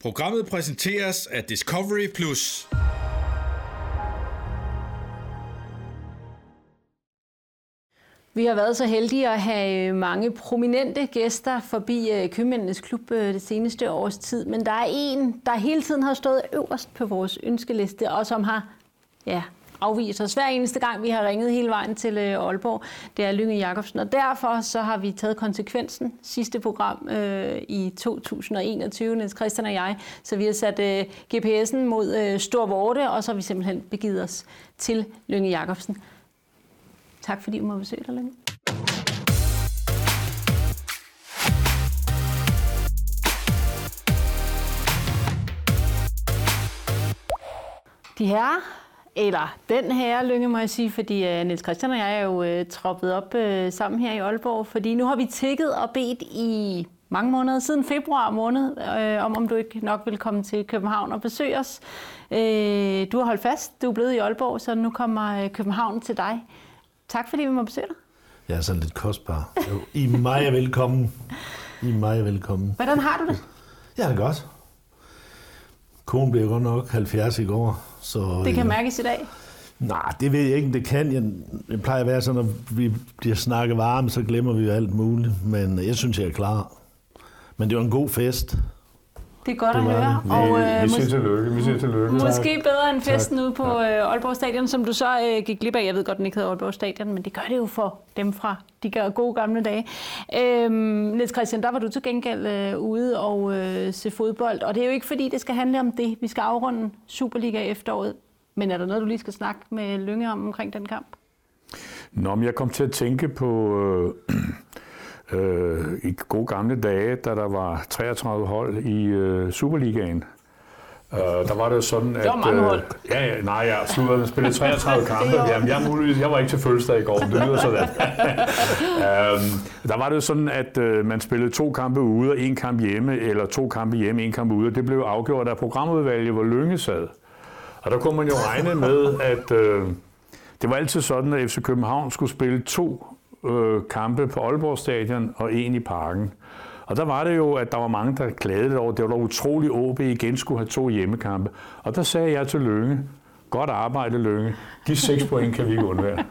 Programmet præsenteres af Discovery Plus. Vi har været så heldige at have øh, mange prominente gæster forbi øh, Købmændenes Klub øh, det seneste års tid, men der er en, der hele tiden har stået øverst på vores ønskeliste, og som har ja, afvist os hver eneste gang, vi har ringet hele vejen til øh, Aalborg. Det er Lynge Jacobsen, og derfor så har vi taget konsekvensen sidste program øh, i 2021, Niels Christian og jeg. Så vi har sat øh, GPS'en mod øh, Stor Vorte, og så har vi simpelthen begivet os til Lynge Jacobsen. Tak fordi du må besøge dig, Lynge. De her, eller den her Lynge, må jeg sige, fordi uh, Niels Christian og jeg er jo uh, troppet op uh, sammen her i Aalborg, fordi nu har vi tækket og bedt i mange måneder siden februar måned, øh, om om du ikke nok vil komme til København og besøge os. Øh, du har holdt fast, du er blevet i Aalborg, så nu kommer København til dig. Tak fordi vi må besøge dig. Jeg er sådan lidt kostbar. Jo, I er meget velkommen. I er meget velkommen. Hvordan har du det? Jeg har det godt. Konen blev godt nok 70 i går. Så, det kan mærkes i dag? Nej, det ved jeg ikke, det kan. Jeg, jeg plejer at være sådan, når vi bliver snakket varme, så glemmer vi jo alt muligt. Men jeg synes, jeg er klar. Men det var en god fest. Det er godt det at høre. Vi, og, øh, vi siger tillykke. Vi siger tillykke. Måske tak. bedre end festen tak. ude på øh, Aalborg Stadion, som du så øh, gik glip af. Jeg ved godt, den ikke hedder Aalborg Stadion, men det gør det jo for dem fra de gode gamle dage. Øhm, Niels Christian, der var du til gengæld øh, ude og øh, se fodbold, og det er jo ikke fordi, det skal handle om det. Vi skal afrunde Superliga efteråret. Men er der noget, du lige skal snakke med Lynge om omkring den kamp? Nå, men jeg kom til at tænke på... Øh, øh, i gode gamle dage, da der var 33 hold i øh, Superligaen. Uh, der var det jo sådan, at... Det var mange hold. Uh, ja, ja, nej, jeg sluttede spillede 33 kampe. Jamen, jeg, muligvis, jeg var ikke til fødselsdag i går, det lyder sådan. uh, der var det jo sådan, at uh, man spillede to kampe ude og en kamp hjemme, eller to kampe hjemme, en kamp ude. Det blev afgjort af programudvalget, hvor Lønge sad. Og der kunne man jo regne med, at uh, det var altid sådan, at FC København skulle spille to øh, kampe på Aalborg Stadion og en i parken. Og der var det jo, at der var mange, der klagede over, det var da utroligt, at OB igen skulle have to hjemmekampe. Og der sagde jeg til Lønge, godt arbejde Lønge, de seks point kan vi ikke undvære.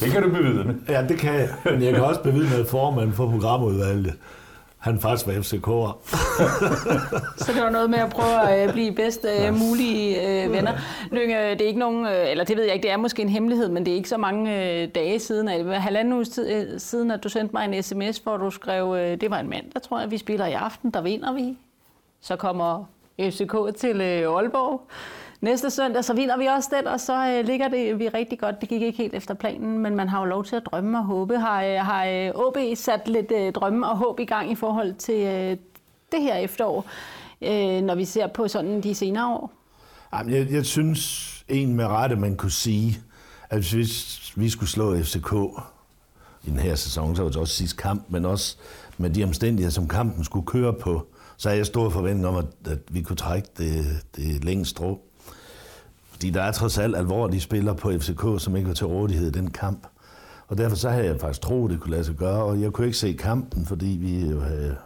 det kan du bevidne. Ja, det kan jeg. Men jeg kan også bevidne at formand for programudvalget han faktisk var FCK'er. så det var noget med at prøve at øh, blive bedst uh, mulige uh, venner. Lykke, det er ikke nogen, eller det ved jeg ikke, det er måske en hemmelighed, men det er ikke så mange uh, dage siden, eller halvanden uge siden, at du sendte mig en sms, hvor du skrev, uh, det var en mand, der tror jeg, vi spiller i aften, der vinder vi. Så kommer FCK til uh, Aalborg næste søndag, så vinder vi også den, og så øh, ligger det vi rigtig godt. Det gik ikke helt efter planen, men man har jo lov til at drømme og håbe. Har, øh, har øh, OB sat lidt øh, drømme og håb i gang i forhold til øh, det her efterår, øh, når vi ser på sådan de senere år? Jamen, jeg, jeg synes en med rette, man kunne sige, at hvis vi skulle slå FCK i den her sæson, så var det også sidste kamp, men også med de omstændigheder, som kampen skulle køre på, så havde jeg stor forventning om, at, at vi kunne trække det, det længste strå. Fordi der er trods alt alvorlige spillere på FCK, som ikke var til rådighed i den kamp. Og derfor så havde jeg faktisk troet, det kunne lade sig gøre, og jeg kunne ikke se kampen, fordi vi jo havde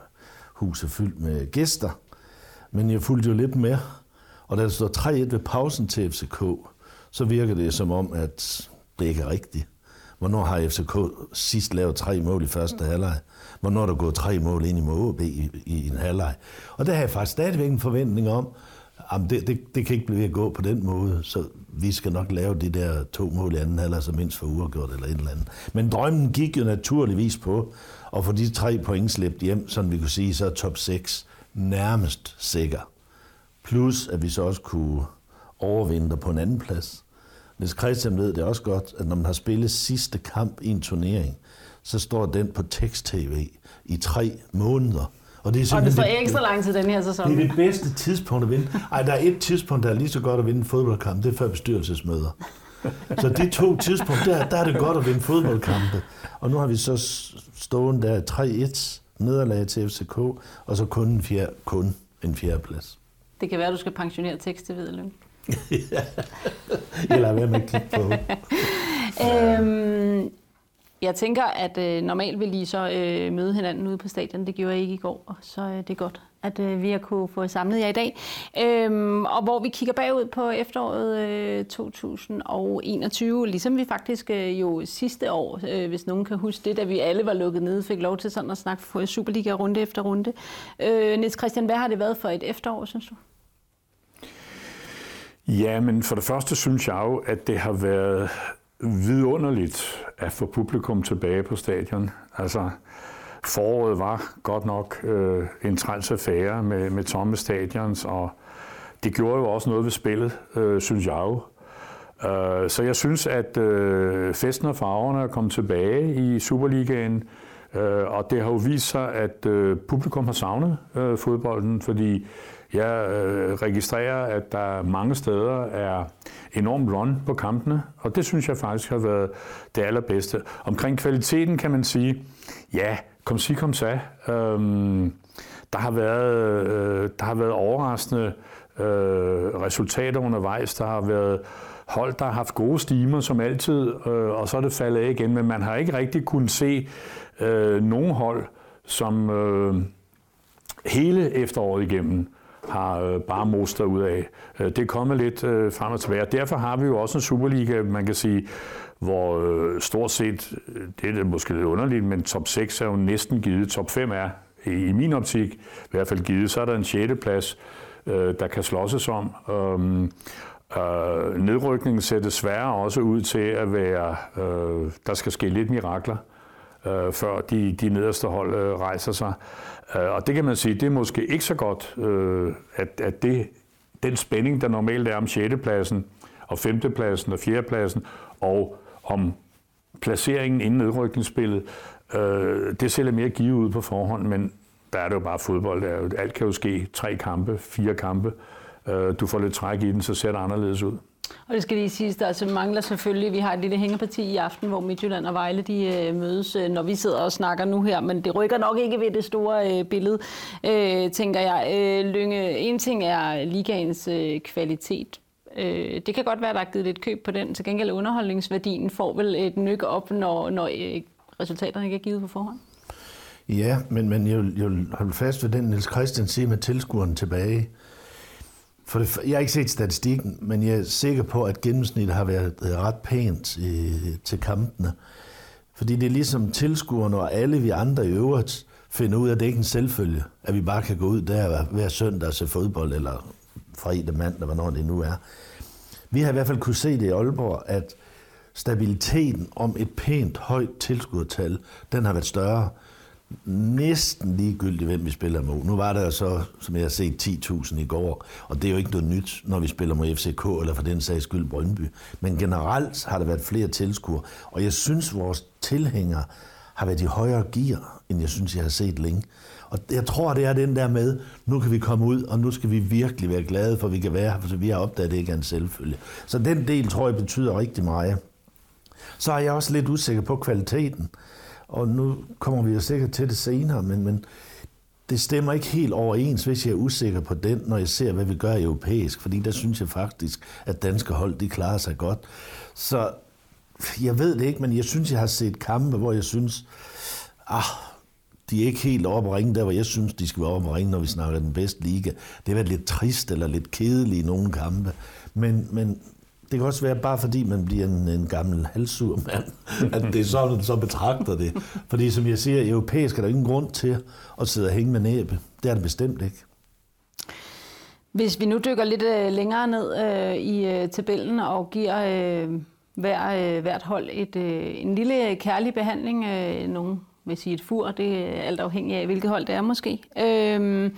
huset fyldt med gæster. Men jeg fulgte jo lidt med, og da der står 3-1 ved pausen til FCK, så virker det som om, at det ikke er rigtigt. Hvornår har FCK sidst lavet tre mål i første halvleg? Hvornår er der gået tre mål ind i MOB i, i en halvleg? Og der har jeg faktisk stadigvæk en forventning om, Jamen, det, det, det kan ikke blive at gå på den måde, så vi skal nok lave de der to mål i anden halvleg, så mindst for uafgjort eller et eller andet. Men drømmen gik jo naturligvis på at få de tre point slæbt hjem, så vi kunne sige, så er top 6 nærmest sikker. Plus, at vi så også kunne overvinde på en anden plads. Hvis Christian ved det også godt, at når man har spillet sidste kamp i en turnering, så står den på tekst-tv i tre måneder. Og det, er og det står ekstra lang tid den her sæson. Det er det bedste tidspunkt at vinde. Ej, der er et tidspunkt, der er lige så godt at vinde en fodboldkamp. Det er før bestyrelsesmøder. Så de to tidspunkter, der, der er det godt at vinde fodboldkampe. Og nu har vi så stående der 3-1 nederlag til FCK, og så kun en, fjerde, kun en fjerde plads. Det kan være, at du skal pensionere tekst til Hvideløn. ja, eller hvad man kigge på. øhm, jeg tænker, at øh, normalt vil I så øh, møde hinanden ude på stadion. Det gjorde jeg ikke i går, og så øh, det er godt, at øh, vi har kunne få samlet jer i dag. Øhm, og hvor vi kigger bagud på efteråret øh, 2021, ligesom vi faktisk øh, jo sidste år, øh, hvis nogen kan huske det, da vi alle var lukket nede, fik lov til sådan at snakke for Superliga runde efter runde. Øh, Niels Christian, hvad har det været for et efterår, synes du? Ja, men for det første synes jeg jo, at det har været vidunderligt at få publikum tilbage på stadion. Altså, foråret var godt nok øh, en træls affære med, med tomme stadions, og det gjorde jo også noget ved spillet, øh, synes jeg jo. Øh, så jeg synes, at øh, festen og farverne er kommet tilbage i Superligaen, øh, og det har jo vist sig, at øh, publikum har savnet øh, fodbolden, fordi jeg øh, registrerer, at der mange steder er enormt run på kampene, og det synes jeg faktisk har været det allerbedste. Omkring kvaliteten kan man sige, ja, kom sig, kom sa. Øhm, der, har været, øh, der har været overraskende øh, resultater undervejs. Der har været hold, der har haft gode stimer som altid, øh, og så er det faldet af igen. Men man har ikke rigtig kunnet se øh, nogen hold, som øh, hele efteråret igennem har øh, bare moster ud af. Øh, det er kommet lidt øh, frem og tilbage. Derfor har vi jo også en Superliga, man kan sige, hvor øh, stort set, øh, det er måske lidt underligt, men top 6 er jo næsten givet. Top 5 er i, i min optik i hvert fald givet. Så er der en 6. plads, øh, der kan slåses om. Um, øh, nedrykningen ser desværre også ud til at være, øh, der skal ske lidt mirakler, øh, Øh, før de, de nederste hold øh, rejser sig. Øh, og det kan man sige, det er måske ikke så godt, øh, at, at det, den spænding, der normalt er om 6. pladsen, og 5. pladsen og 4. pladsen, og om placeringen inden nedrykningsspillet, øh, det ser lidt mere givet ud på forhånd, men der er det jo bare fodbold. Der er jo, alt kan jo ske. Tre kampe, fire kampe. Øh, du får lidt træk i den, så ser det anderledes ud. Og det skal lige siges, der altså mangler selvfølgelig, vi har et lille hængeparti i aften, hvor Midtjylland og Vejle de, øh, mødes, øh, når vi sidder og snakker nu her, men det rykker nok ikke ved det store øh, billede, øh, tænker jeg. Øh, Lynge, en ting er ligaens øh, kvalitet, Øh, det kan godt være, at der er givet lidt køb på den. Til gengæld underholdningsværdien får vel et nyk op, når, når øh, resultaterne ikke er givet på forhånd. Ja, men, men jeg, vil, jeg vil holde fast ved den, Niels Christian siger med tilskueren tilbage. For det, jeg har ikke set statistikken, men jeg er sikker på, at gennemsnittet har været ret pænt i, til kampene. Fordi det er ligesom tilskuerne og alle vi andre i øvrigt finder ud af, at det ikke er en selvfølge, at vi bare kan gå ud der hver søndag og se fodbold, eller fredag, mandag, hvornår det nu er. Vi har i hvert fald kunne se det i Aalborg, at stabiliteten om et pænt højt tilskudtal, den har været større. Næsten ligegyldigt, hvem vi spiller mod. Nu var der så, som jeg har set, 10.000 i går, og det er jo ikke noget nyt, når vi spiller mod FCK, eller for den sags skyld Brøndby. Men generelt har der været flere tilskuere, og jeg synes, vores tilhængere har været i højere gear, end jeg synes, jeg har set længe. Og jeg tror, det er den der med, nu kan vi komme ud, og nu skal vi virkelig være glade for, at vi kan være her, for vi har opdaget, at det ikke er en selvfølge. Så den del, tror jeg, betyder rigtig meget. Så er jeg også lidt usikker på kvaliteten. Og nu kommer vi jo sikkert til det senere, men, men det stemmer ikke helt overens, hvis jeg er usikker på den, når jeg ser, hvad vi gør europæisk. Fordi der synes jeg faktisk, at danske hold, de klarer sig godt. Så jeg ved det ikke, men jeg synes, jeg har set kampe, hvor jeg synes, ah, de er ikke helt oppe at ringe der, hvor jeg synes, de skal være oppe at ringe, når vi snakker den bedste liga. Det har været lidt trist eller lidt kedeligt i nogle kampe. Men, men det kan også være bare fordi, man bliver en, en gammel halssur mand, at det er sådan, man så betragter det. Fordi som jeg siger, europæisk er der ingen grund til at sidde og hænge med næbe. Det er det bestemt ikke. Hvis vi nu dykker lidt øh, længere ned øh, i øh, tabellen og giver øh, hver, øh, hvert hold et, øh, en lille kærlig behandling, øh, nogle vil sige et fur, det er alt afhængig af, hvilket hold det er måske. Øhm,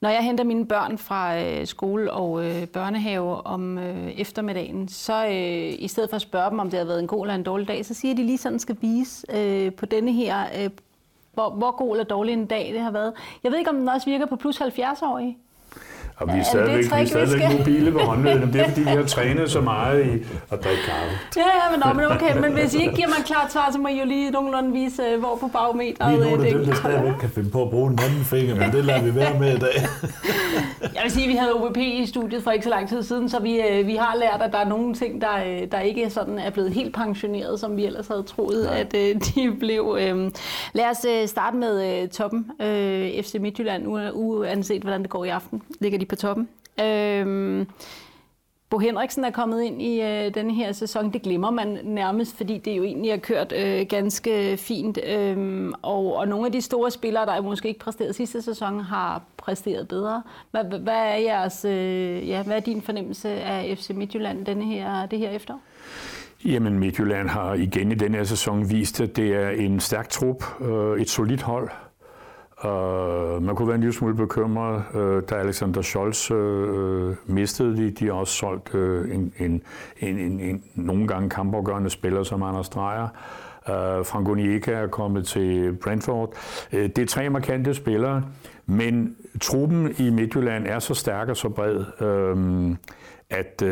når jeg henter mine børn fra øh, skole og øh, børnehave om øh, eftermiddagen, så øh, i stedet for at spørge dem, om det har været en god eller en dårlig dag, så siger de lige sådan skal vise øh, på denne her, øh, hvor, hvor god eller dårlig en dag det har været. Jeg ved ikke, om den også virker på plus 70-årige. Og vi er stadigvæk, vi er stadigvæk mobile på håndledene. Det er, fordi vi har trænet så meget i at drikke kaffe. Ja, ja, men, men okay. Men hvis I ikke giver mig et klart svar, så må I jo lige nogenlunde vise, øh, hvor på bagmeteret... Vi er nogle af dem, der stadigvæk kan finde på at bruge en anden finger, men det lader vi være med i dag. Jeg vil sige, at vi havde OVP i studiet for ikke så lang tid siden, så vi, øh, vi har lært, at der er nogle ting, der, øh, der ikke sådan er blevet helt pensioneret, som vi ellers havde troet, Nej. at de blev. Lad os starte med toppen. FC Midtjylland, uanset hvordan det går i aften, ligger de på toppen. Øhm, Bo Henriksen er kommet ind i øh, denne her sæson. Det glemmer man nærmest, fordi det jo egentlig har kørt øh, ganske fint. Øhm, og, og nogle af de store spillere, der måske ikke præsterede sidste sæson, har præsteret bedre. Hvad, hvad, er, jeres, øh, ja, hvad er din fornemmelse af FC Midtjylland denne her, det her efter? Jamen Midtjylland har igen i denne her sæson vist, at det er en stærk trup, øh, et solidt hold, Uh, man kunne være en lille smule bekymret, uh, da Alexander Scholz uh, mistede de. De har også solgt uh, en, en, en, en, en nogle gange kampafgørende spiller som Anders Dreyer. Uh, Frank Onieka er kommet til Brentford. Uh, det er tre markante spillere, men truppen i Midtjylland er så stærk og så bred, uh, at uh,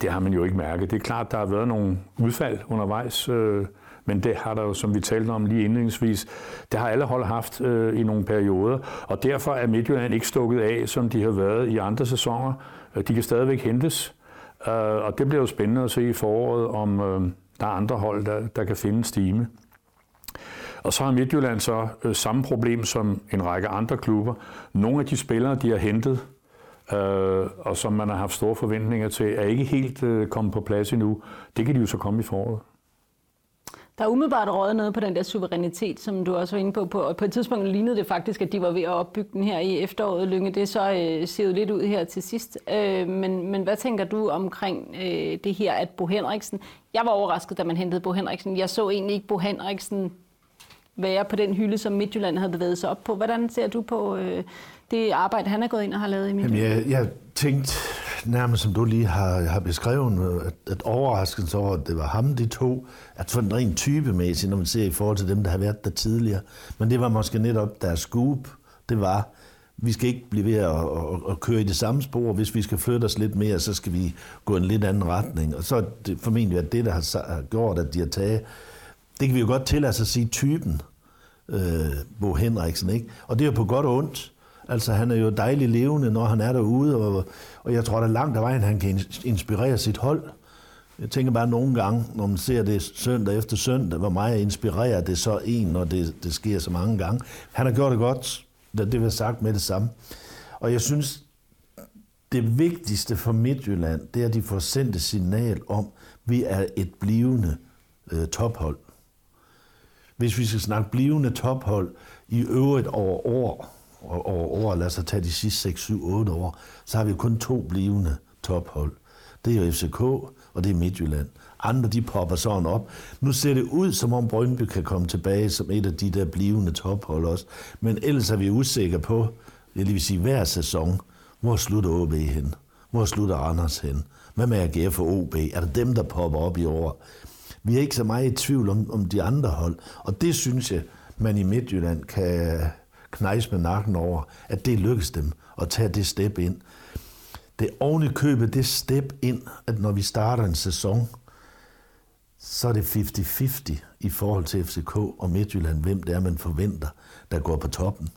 det har man jo ikke mærket. Det er klart, der har været nogle udfald undervejs. Uh, men det har der jo, som vi talte om lige indledningsvis, det har alle hold haft øh, i nogle perioder, og derfor er Midtjylland ikke stukket af, som de har været i andre sæsoner. Øh, de kan stadigvæk hentes, øh, og det bliver jo spændende at se i foråret, om øh, der er andre hold, der, der kan finde stime. Og så har Midtjylland så øh, samme problem som en række andre klubber. Nogle af de spillere, de har hentet, øh, og som man har haft store forventninger til, er ikke helt øh, kommet på plads endnu. Det kan de jo så komme i foråret. Der er umiddelbart røget noget på den der suverænitet, som du også var inde på. på og på et tidspunkt lignede det faktisk, at de var ved at opbygge den her i efteråret. Lynge, det så øh, ser jo lidt ud her til sidst. Øh, men, men hvad tænker du omkring øh, det her, at Bo Henriksen... Jeg var overrasket, da man hentede Bo Henriksen. Jeg så egentlig ikke Bo Henriksen være på den hylde, som Midtjylland havde bevæget sig op på. Hvordan ser du på øh, det arbejde, han er gået ind og har lavet i min Jamen, jeg, jeg tænkte nærmest, som du lige har, har beskrevet, at, at overraskelsen over, at det var ham, de to, at sådan rent typemæssigt, når man ser i forhold til dem, der har været der tidligere. Men det var måske netop deres scoop. Det var, vi skal ikke blive ved at, at, at køre i det samme spor. Hvis vi skal flytte os lidt mere, så skal vi gå en lidt anden retning. Og så er det formentlig at det, der har gjort, at de har taget... Det kan vi jo godt tillade sig at sige typen, øh, Bo Henriksen, ikke? Og det er jo på godt og ondt. Altså, han er jo dejlig levende, når han er derude, og, og jeg tror, at langt af vejen, han kan inspirere sit hold. Jeg tænker bare nogle gange, når man ser det søndag efter søndag, hvor meget inspirerer det så en, når det, det sker så mange gange. Han har gjort det godt, det var sagt med det samme. Og jeg synes, det vigtigste for Midtjylland, det er, at de får sendt et signal om, at vi er et blivende øh, tophold. Hvis vi skal snakke blivende tophold i øvrigt over år, over år, lad os tage de sidste 6, 7, 8 år, så har vi kun to blivende tophold. Det er jo FCK, og det er Midtjylland. Andre, de popper sådan op. Nu ser det ud, som om Brøndby kan komme tilbage som et af de der blivende tophold også. Men ellers er vi usikre på, det vil sige hver sæson, hvor slutter OB hen? Hvor slutter Anders hen? Hvad med AGF og OB? Er det dem, der popper op i år? Vi er ikke så meget i tvivl om, om de andre hold. Og det synes jeg, man i Midtjylland kan, knejs med nakken over, at det lykkes dem at tage det step ind. Det er oven i købet det step ind, at når vi starter en sæson, så er det 50-50 i forhold til FCK og Midtjylland, hvem det er, man forventer, der går på toppen.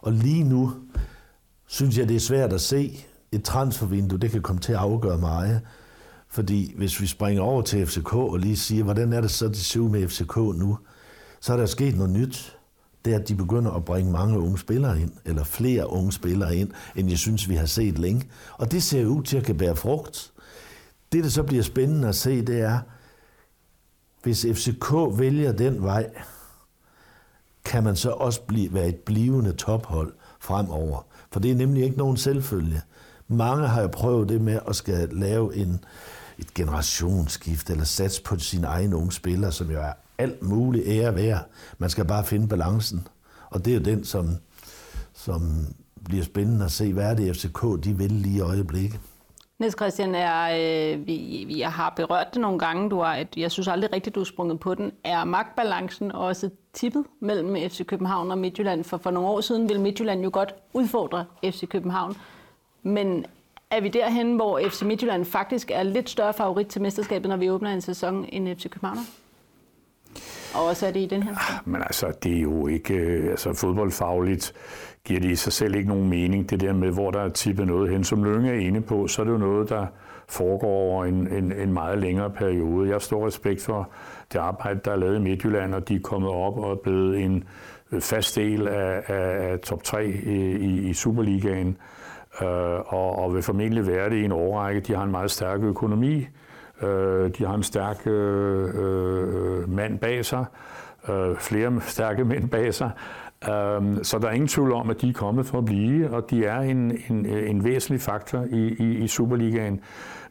Og lige nu synes jeg, det er svært at se et transfervindue, det kan komme til at afgøre meget. Fordi hvis vi springer over til FCK og lige siger, hvordan er det så, det ser ud med FCK nu, så er der sket noget nyt det er, at de begynder at bringe mange unge spillere ind, eller flere unge spillere ind, end jeg synes, vi har set længe. Og det ser ud til at kan bære frugt. Det, der så bliver spændende at se, det er, hvis FCK vælger den vej, kan man så også blive, være et blivende tophold fremover. For det er nemlig ikke nogen selvfølge. Mange har jo prøvet det med at skal lave en, et generationsskift, eller sats på sine egne unge spillere, som jo er alt muligt ære værd. Man skal bare finde balancen. Og det er den, som, som bliver spændende at se, hvad er det FCK, de vil lige i øjeblikket. Niels Christian, er, øh, vi, vi har berørt det nogle gange, du har, jeg synes aldrig rigtigt, du er sprunget på den. Er magtbalancen også tippet mellem FC København og Midtjylland? For for nogle år siden ville Midtjylland jo godt udfordre FC København. Men er vi derhen, hvor FC Midtjylland faktisk er lidt større favorit til mesterskabet, når vi åbner en sæson, end FC København? Og også er det i den her sæson? Ah, men altså, det er jo ikke øh, altså, fodboldfagligt giver det i sig selv ikke nogen mening, det der med, hvor der er tippet noget hen. Som Lønge er inde på, så er det jo noget, der foregår over en, en, en meget længere periode. Jeg har stor respekt for det arbejde, der er lavet i Midtjylland, og de er kommet op og er blevet en øh, fast del af, af, af top 3 i, i Superligaen, øh, og, og vil formentlig være det i en årrække. De har en meget stærk økonomi, øh, de har en stærk øh, øh mand bag sig, øh, flere stærke mænd bag sig, Øh, så der er ingen tvivl om, at de er kommet for at blive, og de er en, en, en væsentlig faktor i, i, i Superligaen.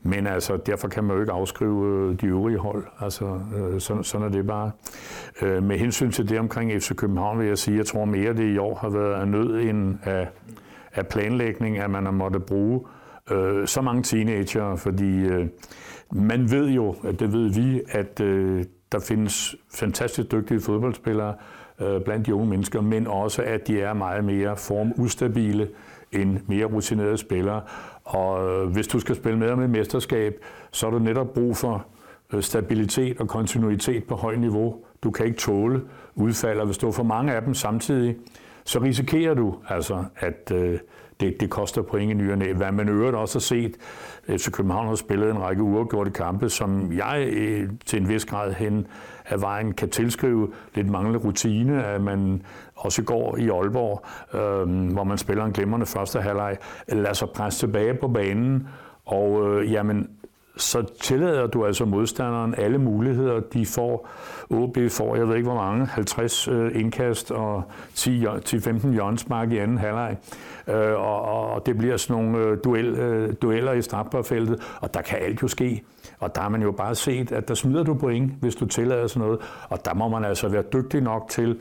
Men altså, derfor kan man jo ikke afskrive øh, de øvrige hold. Altså, øh, sådan, sådan er det bare. Øh, med hensyn til det omkring FC København vil jeg sige, at jeg tror mere, det i år har været af nød end af, af planlægning, at man har måttet bruge øh, så mange teenager, fordi øh, man ved jo, at det ved vi, at øh, der findes fantastisk dygtige fodboldspillere øh, blandt de unge mennesker, men også at de er meget mere formustabile end mere rutinerede spillere. Og øh, hvis du skal spille med om et mesterskab, så er du netop brug for øh, stabilitet og kontinuitet på højt niveau. Du kan ikke tåle udfald, og hvis du får for mange af dem samtidig, så risikerer du altså, at øh, det, det koster point i nyerne. Hvad man øvrigt også har set, øh, FC København har spillet en række uafgjorte kampe, som jeg øh, til en vis grad hen af vejen kan tilskrive lidt manglende rutine, at man også går i Aalborg, øh, hvor man spiller en glimrende første halvleg, lader sig presse tilbage på banen, og øh, jamen, så tillader du altså modstanderen alle muligheder, de får. OB får, jeg ved ikke hvor mange, 50 øh, indkast og 10-15 hjørnsmark i anden halvleg. Øh, og, og det bliver sådan nogle øh, duel, øh, dueller i strafbarfeltet, og der kan alt jo ske. Og der har man jo bare set, at der smider du point, hvis du tillader sådan noget. Og der må man altså være dygtig nok til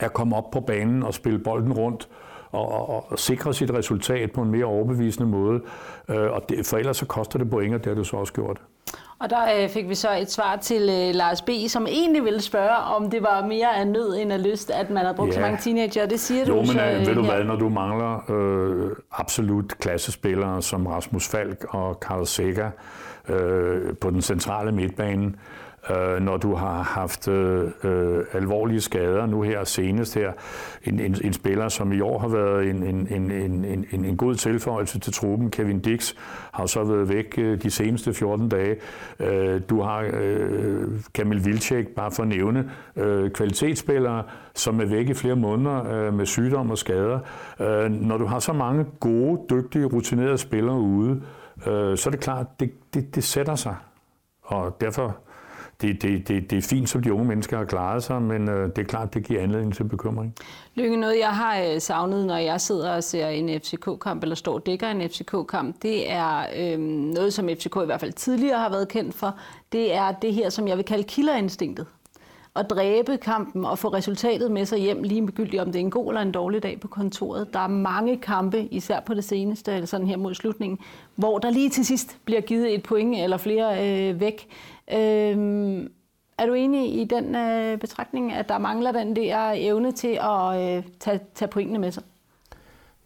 at komme op på banen og spille bolden rundt og, og, og sikre sit resultat på en mere overbevisende måde. Øh, og det, for ellers så koster det point, og det har du så også gjort. Og der øh, fik vi så et svar til øh, Lars B., som egentlig ville spørge, om det var mere af nød end af lyst, at man har brugt ja. så mange teenager. Det siger jo, du men så. Øh, ved du her. hvad, når du mangler øh, absolut klassespillere som Rasmus Falk og Karl Sækker øh, på den centrale midtbane, øh, Øh, når du har haft øh, øh, alvorlige skader. Nu her senest her, en, en, en spiller, som i år har været en, en, en, en, en, en god tilføjelse til truppen, Kevin Dix, har så været væk øh, de seneste 14 dage. Øh, du har øh, Kamil Vilcek, bare for at nævne, øh, kvalitetsspillere, som er væk i flere måneder øh, med sygdom og skader. Øh, når du har så mange gode, dygtige, rutinerede spillere ude, øh, så er det klart, det, det, det sætter sig. Og derfor det, det, det, det er fint, som de unge mennesker har klaret sig, men øh, det er klart, det giver anledning til bekymring. Lykke, noget jeg har øh, savnet, når jeg sidder og ser en FCK-kamp, eller står og dækker en FCK-kamp, det er øh, noget, som FCK i hvert fald tidligere har været kendt for. Det er det her, som jeg vil kalde killerinstinktet. At dræbe kampen og få resultatet med sig hjem, lige begyldigt om det er en god eller en dårlig dag på kontoret. Der er mange kampe, især på det seneste, eller sådan her mod slutningen, hvor der lige til sidst bliver givet et point eller flere øh, væk. Øhm, er du enig i den øh, betragtning, at der mangler den der evne til at øh, tage, tage pointene med sig?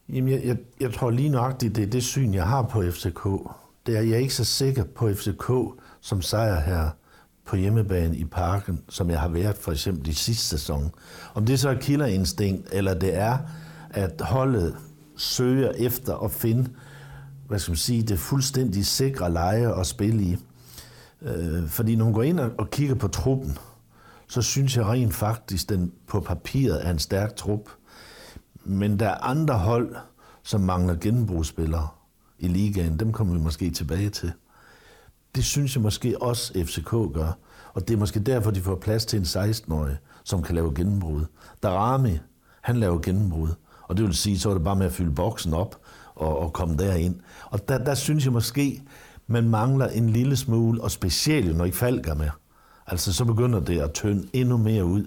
Jamen, jeg, jeg, jeg tror lige nøjagtigt, det er det syn, jeg har på FCK. Det er, jeg er ikke så sikker på FCK som sejr her på hjemmebane i parken, som jeg har været for eksempel i sidste sæson. Om det så er killerinstinkt, eller det er, at holdet søger efter at finde, hvad skal man sige, det fuldstændig sikre leje at spille i. Øh, fordi når hun går ind og kigger på truppen, så synes jeg rent faktisk, den på papiret er en stærk trup. Men der er andre hold, som mangler genbrugsspillere i ligaen. Dem kommer vi måske tilbage til. Det synes jeg måske også FCK gør. Og det er måske derfor, de får plads til en 16-årig, som kan lave gennembrud. Darami, han laver gennembrud. Og det vil sige, så er det bare med at fylde boksen op og, og komme derind. Og der, der synes jeg måske, man mangler en lille smule, og specielt når ikke falker med. Altså, så begynder det at tynde endnu mere ud.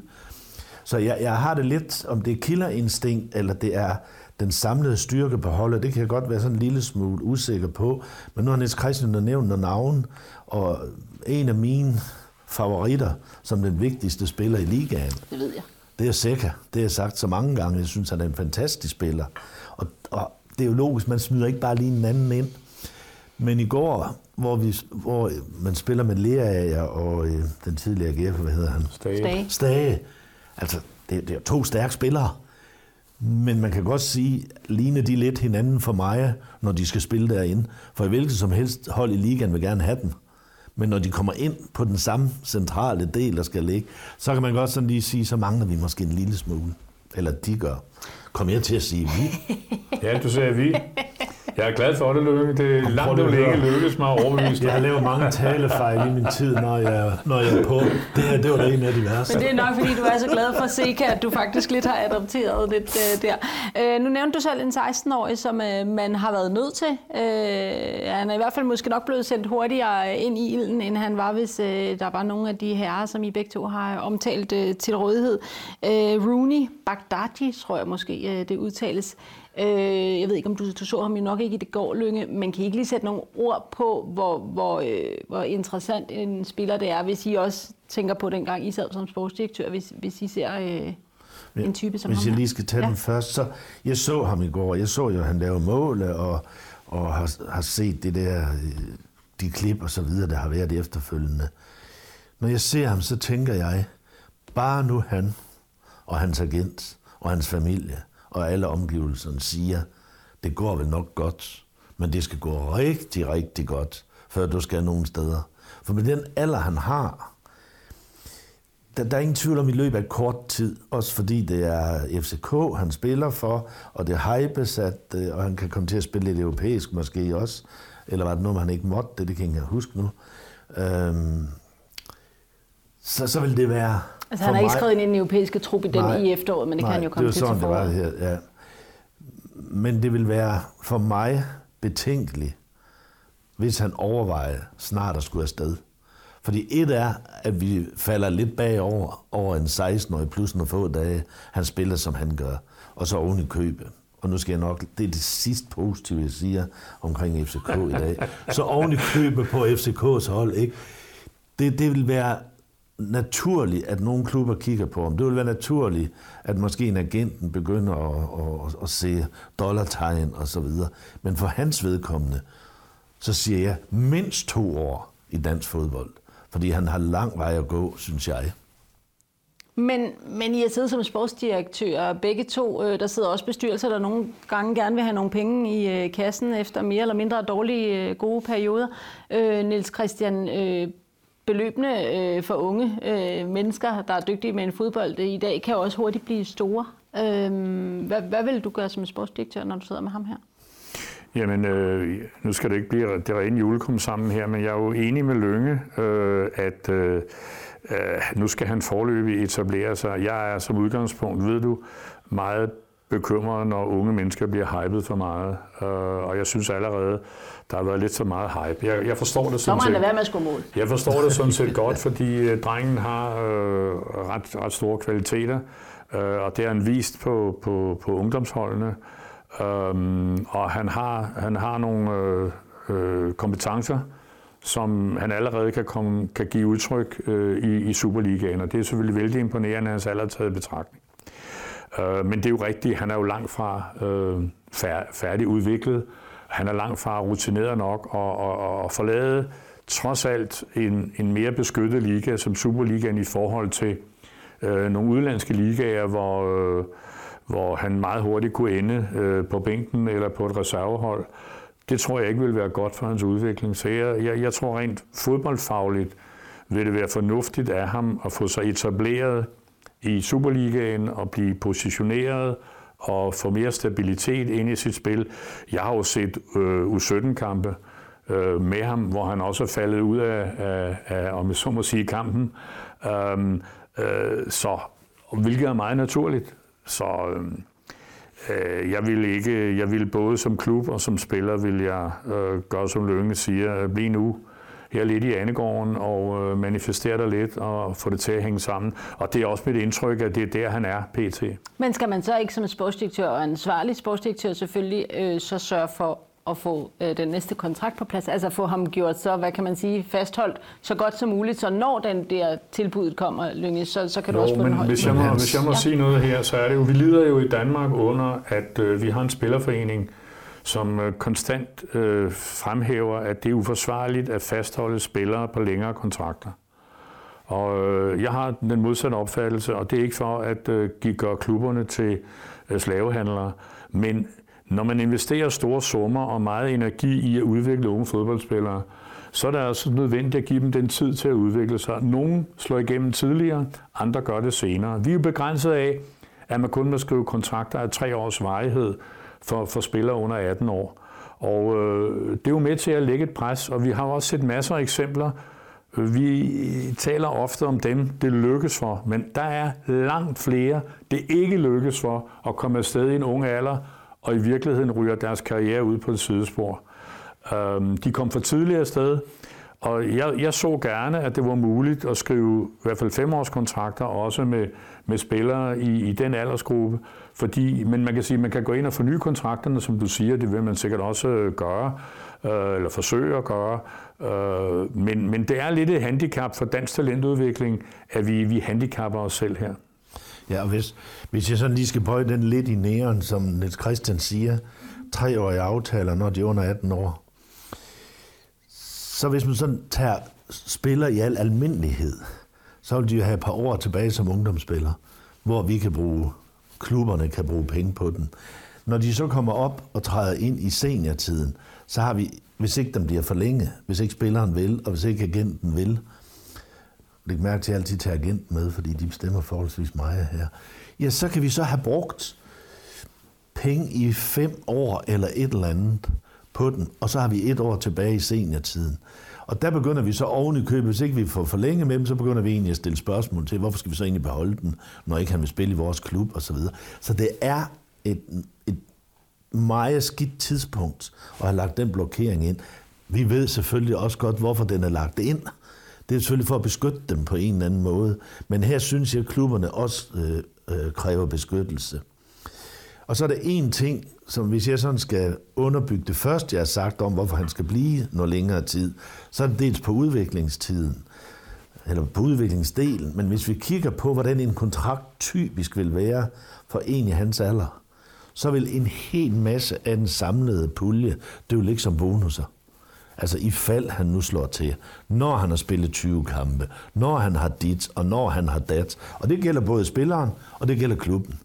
Så jeg, jeg har det lidt, om det er killerinstinkt, eller det er den samlede styrke på holdet, det kan jeg godt være sådan en lille smule usikker på. Men nu har Niels Christian nævnt nogle navn, og en af mine favoritter som den vigtigste spiller i ligaen. Det ved jeg. Det er Seca. Det har jeg sagt så mange gange. Jeg synes, han er en fantastisk spiller. Og, og det er jo logisk, man smider ikke bare lige en anden ind. Men i går, hvor, vi, hvor man spiller med Lea og øh, den tidligere AGF, hvad hedder han? Stage. Stage. Stage. Altså, det, det er to stærke spillere. Men man kan godt sige, ligner de lidt hinanden for mig, når de skal spille derinde. For hvilket som helst hold i ligaen vil gerne have dem. Men når de kommer ind på den samme centrale del, der skal ligge, så kan man godt sådan lige sige, så mangler vi måske en lille smule. Eller de gør. Kom jeg til at sige vi? Ja, du siger vi. Jeg er glad for det, Løkke. Det er langt om længe lykkedes mig at overbevise Jeg har lavet mange talefejl i min tid, når jeg, når jeg er på. Det her, det var da en af de værste. Men det er nok, fordi du er så glad for Seca, at du faktisk lidt har adopteret lidt øh, der. Øh, nu nævnte du selv en 16-årig, som øh, man har været nødt til. Øh, han er i hvert fald måske nok blevet sendt hurtigere ind i ilden, end han var, hvis øh, der var nogle af de herrer, som I begge to har omtalt øh, til rådighed. Øh, Rooney Baghdadi, tror jeg måske, øh, det udtales. Øh, jeg ved ikke, om du, du så ham jo nok ikke i det går, Lønge, men kan ikke lige sætte nogle ord på, hvor, hvor, øh, hvor interessant en spiller det er, hvis I også tænker på dengang I sad som sportsdirektør, hvis, hvis I ser øh, en type som Hvis ham jeg lige skal tage ja. den først, så jeg så ham i går. Jeg så jo, at han lavede mål, og, og har, har set det der, øh, de klip og så videre, der har været efterfølgende. Når jeg ser ham, så tænker jeg, bare nu han og hans agent og hans familie og alle omgivelserne siger, det går vel nok godt, men det skal gå rigtig, rigtig godt, før du skal nogen steder. For med den alder, han har, der, der er ingen tvivl om i løbet af kort tid, også fordi det er FCK, han spiller for, og det er hypesat, øh, og han kan komme til at spille lidt europæisk måske også, eller var det noget, han ikke måtte, det, det kan jeg ikke huske nu. Øhm, så, så vil det være... Altså, han har ikke skrevet ind i den europæiske trup i den Nej. i efteråret, men det Nej, kan han jo komme det til var til sådan, det var foråret. her, ja. Men det vil være for mig betænkeligt, hvis han overvejer snart at skulle afsted. Fordi et er, at vi falder lidt bagover over en 16-årig plus nogle få dage, han spiller, som han gør, og så oven i købet. Og nu skal jeg nok, det er det sidste positive, jeg siger omkring FCK i dag. Så oven i købet på FCK's hold, ikke? Det, det vil være naturligt, at nogle klubber kigger på ham. Det vil være naturligt, at måske en agenten begynder at, at, at se dollartegn og så videre. Men for hans vedkommende, så siger jeg mindst to år i dansk fodbold. Fordi han har lang vej at gå, synes jeg. Men, men I har siddet som sportsdirektør, begge to. Øh, der sidder også bestyrelser, der nogle gange gerne vil have nogle penge i øh, kassen efter mere eller mindre dårlige, øh, gode perioder. Øh, Niels Christian, øh, beløbende øh, for unge øh, mennesker, der er dygtige med en fodbold øh, i dag, kan jo også hurtigt blive store. Øh, hvad, hvad vil du gøre som sportsdirektør, når du sidder med ham her? Jamen, øh, nu skal det ikke blive det rene julekom sammen her, men jeg er jo enig med Lønge, øh, at øh, øh, nu skal han forløbig etablere sig. Jeg er som udgangspunkt, ved du, meget bekymret, når unge mennesker bliver hypet for meget. Øh, og jeg synes allerede, der har været lidt så meget hype. Jeg, jeg forstår det sådan set. være med at mål. Jeg forstår det sådan set godt, fordi øh, drengen har øh, ret, ret store kvaliteter, øh, og det har han vist på, på, på ungdomsholdene. Um, og han har, han har nogle øh, øh, kompetencer, som han allerede kan, komme, kan give udtryk øh, i, i Superligaen, og det er selvfølgelig vældig imponerende, at hans alder er taget i betragtning. Øh, men det er jo rigtigt, han er jo langt fra øh, fær, færdig udviklet. Han er langt fra rutineret nok og, og, og forlade trods alt en, en mere beskyttet liga som Superligaen i forhold til øh, nogle udlandske ligaer, hvor, øh, hvor han meget hurtigt kunne ende øh, på bænken eller på et reservehold. Det tror jeg ikke vil være godt for hans udvikling. Så jeg, jeg, jeg tror rent fodboldfagligt vil det være fornuftigt af ham at få sig etableret i Superligaen og blive positioneret og få mere stabilitet ind i sit spil. Jeg har jo set øh, U17-kampe øh, med ham, hvor han også er faldet ud af, af, af om jeg så må sige, kampen. Um, øh, så, hvilket er meget naturligt. Så øhm, øh, jeg vil ikke, jeg vil både som klub og som spiller, vil jeg øh, gøre som Lønge siger, øh, blive nu her lidt i Anegården og øh, manifestere dig lidt og få det til at hænge sammen. Og det er også mit indtryk, at det er der, han er pt. Men skal man så ikke som sportsdirektør og ansvarlig sportsdirektør selvfølgelig øh, så sørge for at få øh, den næste kontrakt på plads? Altså få ham gjort så, hvad kan man sige, fastholdt så godt som muligt, så når den der tilbuddet kommer, Lynge, så, så kan du også få den men holdt. hvis jeg må, hvis jeg må Ja. sige noget her, så er det jo, vi lider jo i Danmark under, at øh, vi har en spillerforening, som øh, konstant øh, fremhæver, at det er uforsvarligt at fastholde spillere på længere kontrakter. Og øh, jeg har den modsatte opfattelse, og det er ikke for at øh, gøre klubberne til øh, slavehandlere, men når man investerer store summer og meget energi i at udvikle unge fodboldspillere, så er det altså nødvendigt at give dem den tid til at udvikle sig. Nogle slår igennem tidligere, andre gør det senere. Vi er jo begrænset af, at man kun må skrive kontrakter af tre års varighed for, for spillere under 18 år. Og øh, det er jo med til at lægge et pres, og vi har også set masser af eksempler. Vi taler ofte om dem, det lykkes for, men der er langt flere, det ikke lykkes for at komme afsted i en ung alder, og i virkeligheden ryger deres karriere ud på et sidespor. Øhm, de kom for tidligere afsted, og jeg, jeg så gerne, at det var muligt at skrive i hvert fald femårskontrakter også med, med spillere i, i den aldersgruppe. Fordi, men man kan sige, at man kan gå ind og forny kontrakterne, som du siger, det vil man sikkert også øh, gøre, øh, eller forsøge at gøre. Øh, men, men det er lidt et handicap for dansk talentudvikling, at vi, vi handicapper os selv her. Ja, og hvis, hvis jeg sådan lige skal bøje den lidt i næren, som Niels Christian siger, treårige aftaler, når de er under 18 år, så hvis man sådan tager spiller i al almindelighed, så vil de jo have et par år tilbage som ungdomsspiller, hvor vi kan bruge, klubberne kan bruge penge på den. Når de så kommer op og træder ind i seniortiden, så har vi, hvis ikke den bliver for længe, hvis ikke spilleren vil, og hvis ikke agenten vil, læg mærke til at altid tager agent med, fordi de bestemmer forholdsvis meget her, ja, så kan vi så have brugt penge i fem år eller et eller andet på den, og så har vi et år tilbage i seniortiden. Og der begynder vi så oven i købet, hvis ikke vi får forlænget med dem, så begynder vi egentlig at stille spørgsmål til, hvorfor skal vi så egentlig beholde den, når ikke han vil spille i vores klub osv. Så, videre. så det er et, et meget skidt tidspunkt at have lagt den blokering ind. Vi ved selvfølgelig også godt, hvorfor den er lagt ind. Det er selvfølgelig for at beskytte dem på en eller anden måde. Men her synes jeg, at klubberne også øh, øh, kræver beskyttelse. Og så er der en ting, som hvis jeg sådan skal underbygge det første, jeg har sagt om, hvorfor han skal blive noget længere tid, så er det dels på udviklingstiden, eller på udviklingsdelen, men hvis vi kigger på, hvordan en kontrakt typisk vil være for en i hans alder, så vil en hel masse af den samlede pulje, det vil ligge som bonusser. Altså i fald han nu slår til, når han har spillet 20 kampe, når han har dit, og når han har dat. Og det gælder både spilleren, og det gælder klubben.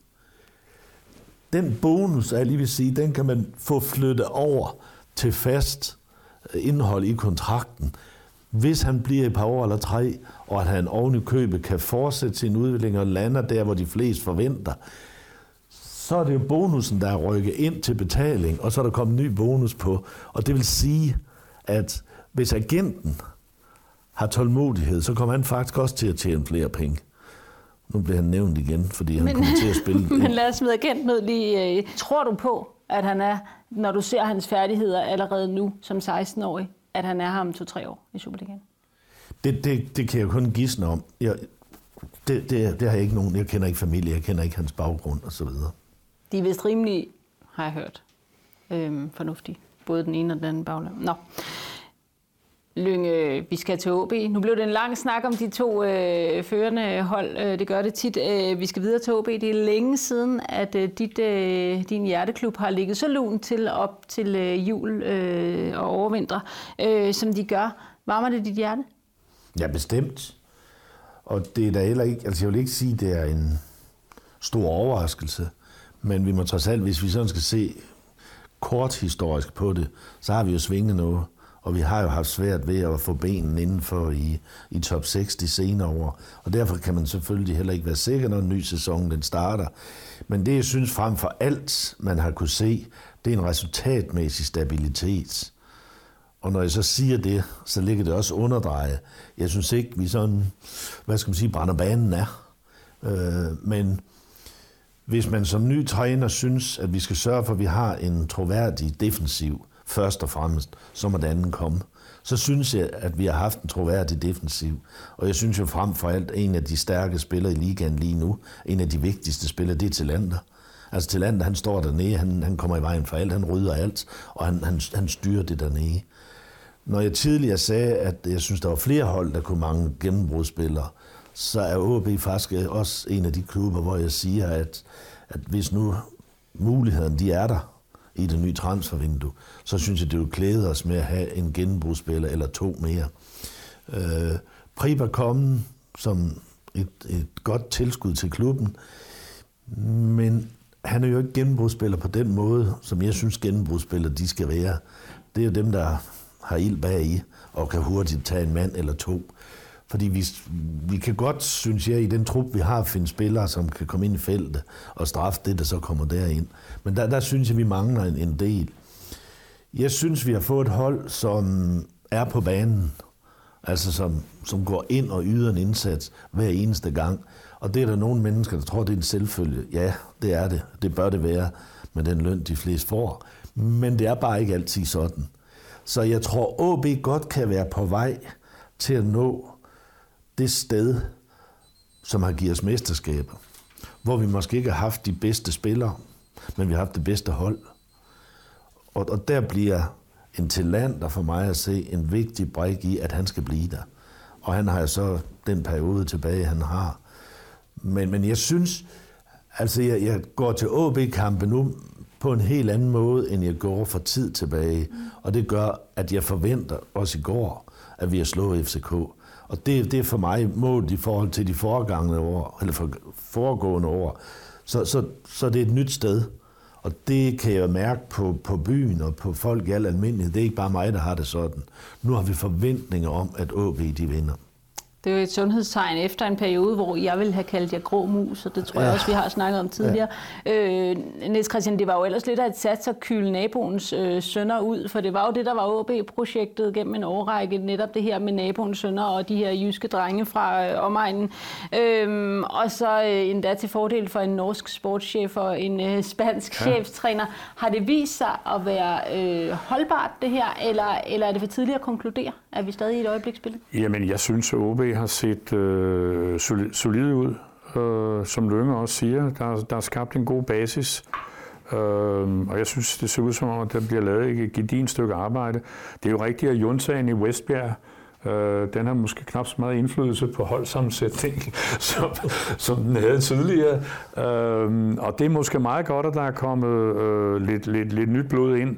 Den bonus, jeg lige vil sige, den kan man få flyttet over til fast indhold i kontrakten, hvis han bliver et par år eller tre, og at han oven i købet kan fortsætte sin udvikling og lander der, hvor de fleste forventer, så er det jo bonusen, der er rykket ind til betaling, og så er der kommet en ny bonus på. Og det vil sige, at hvis agenten har tålmodighed, så kommer han faktisk også til at tjene flere penge. Nu bliver han nævnt igen, fordi han men, kommer til at spille. men lad os smide agent ned lige. Øh, tror du på, at han er, når du ser hans færdigheder allerede nu som 16-årig, at han er ham to-tre år i Superligaen? Det, det, det kan jeg kun gisne om. Jeg, det, det, det har jeg ikke nogen. Jeg kender ikke familie, jeg kender ikke hans baggrund og så videre. De er vist rimelig, har jeg hørt, øhm, fornuftige. Både den ene og den anden bagland. Nå. Lynge, vi skal til OB. Nu blev det en lang snak om de to øh, førende hold. Øh, det gør det tit. Øh, vi skal videre til OB. Det er længe siden, at øh, dit, øh, din hjerteklub har ligget så lun til op til øh, jul øh, og overvinter, øh, som de gør. Varmer det dit hjerte? Ja, bestemt. Og det er da heller ikke, altså jeg vil ikke sige, at det er en stor overraskelse, men vi må trods alt, hvis vi sådan skal se kort historisk på det, så har vi jo svinget noget. Og vi har jo haft svært ved at få benen indenfor i, i top 6 de senere år. Og derfor kan man selvfølgelig heller ikke være sikker, når en ny sæson den starter. Men det, jeg synes frem for alt, man har kunne se, det er en resultatmæssig stabilitet. Og når jeg så siger det, så ligger det også underdrejet. Jeg synes ikke, vi sådan, hvad skal man sige, brænder banen er. Øh, men hvis man som ny træner synes, at vi skal sørge for, at vi har en troværdig defensiv, først og fremmest, så må den anden komme. Så synes jeg, at vi har haft en troværdig defensiv. Og jeg synes jo frem for alt, at en af de stærke spillere i ligaen lige nu, en af de vigtigste spillere, det er Talander. Altså Talander, han står dernede, han, han kommer i vejen for alt, han rydder alt, og han, han, han styrer det dernede. Når jeg tidligere sagde, at jeg synes, der var flere hold, der kunne mange gennembrudsspillere, så er OB faktisk også en af de klubber, hvor jeg siger, at, at hvis nu muligheden de er der, i det nye transfervindue, så synes jeg, det vil klæde os med at have en genbrugsspiller eller to mere. Øh, Prib er kommet som et, et godt tilskud til klubben, men han er jo ikke genbrugsspiller på den måde, som jeg synes genbrugsspillere de skal være. Det er jo dem, der har ild bag i og kan hurtigt tage en mand eller to. Fordi vi, vi kan godt, synes jeg, i den trup, vi har, finde spillere, som kan komme ind i feltet og straffe det, der så kommer derind. Men der, der synes jeg, vi mangler en, en del. Jeg synes, vi har fået et hold, som er på banen. Altså som, som går ind og yder en indsats hver eneste gang. Og det er der nogle mennesker, der tror, det er en selvfølge. Ja, det er det. Det bør det være med den løn, de fleste får. Men det er bare ikke altid sådan. Så jeg tror, AB godt kan være på vej til at nå det sted, som har givet os mesterskaber. Hvor vi måske ikke har haft de bedste spillere, men vi har haft det bedste hold. Og, og der bliver en der for mig at se en vigtig brik i, at han skal blive der. Og han har jo så den periode tilbage, han har. Men, men jeg synes, altså jeg, jeg går til OB-kampe nu på en helt anden måde, end jeg går for tid tilbage. Og det gør, at jeg forventer, også i går, at vi har slået FCK. Og det, det er for mig målt i forhold til de foregående år, eller for, foregående år. Så, så, så det er et nyt sted. Og det kan jeg mærke på, på byen og på folk i al almindelighed. Det er ikke bare mig, der har det sådan. Nu har vi forventninger om, at AB de vinder. Det er jo et sundhedstegn efter en periode, hvor jeg ville have kaldt jer grå mus, og det tror ja. jeg også, vi har snakket om tidligere. Ja. Øh, Niels Christian, det var jo ellers lidt af et sats at kylde naboens øh, sønner ud, for det var jo det, der var OB-projektet gennem en årrække, netop det her med naboens sønner og de her jyske drenge fra øh, omegnen. Øh, og så øh, endda til fordel for en norsk sportschef og en øh, spansk ja. cheftræner. Har det vist sig at være øh, holdbart det her, eller, eller er det for tidligt at konkludere? Er vi stadig i et øjebliksspil? Jamen, jeg synes, at OB har set øh, solid ud, øh, som Lønge også siger. Der, der er skabt en god basis. Øh, og jeg synes, det ser ud som om, at der bliver lavet et gedint stykke arbejde. Det er jo rigtigt, at Juntagen i Westbjerg, øh, den har måske knap så meget indflydelse på holdsammensætningen, som, som den havde tidligere. Øh, og det er måske meget godt, at der er kommet øh, lidt, lidt, lidt nyt blod ind.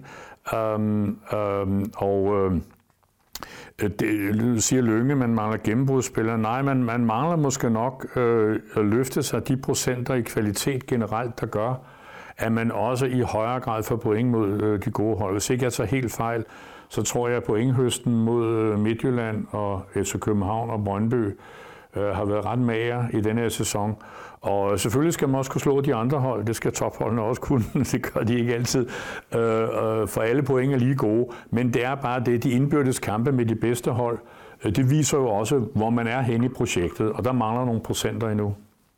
Øh, øh, og... Øh, Øh, det det siger Lønge, man mangler gennembrudsspillere. Nej, man, man mangler måske nok øh, at løfte sig de procenter i kvalitet generelt, der gør, at man også i højere grad får point mod øh, de gode hold. Hvis ikke jeg tager helt fejl, så tror jeg, at pointhøsten mod øh, Midtjylland og FC København og Brøndby øh, har været ret mager i denne her sæson. Og selvfølgelig skal man også kunne slå de andre hold. Det skal topholdene også kunne. det gør de ikke altid. Øh, øh, for alle point er lige gode. Men det er bare det, de indbyrdes kampe med de bedste hold. Øh, det viser jo også, hvor man er henne i projektet. Og der mangler nogle procenter endnu.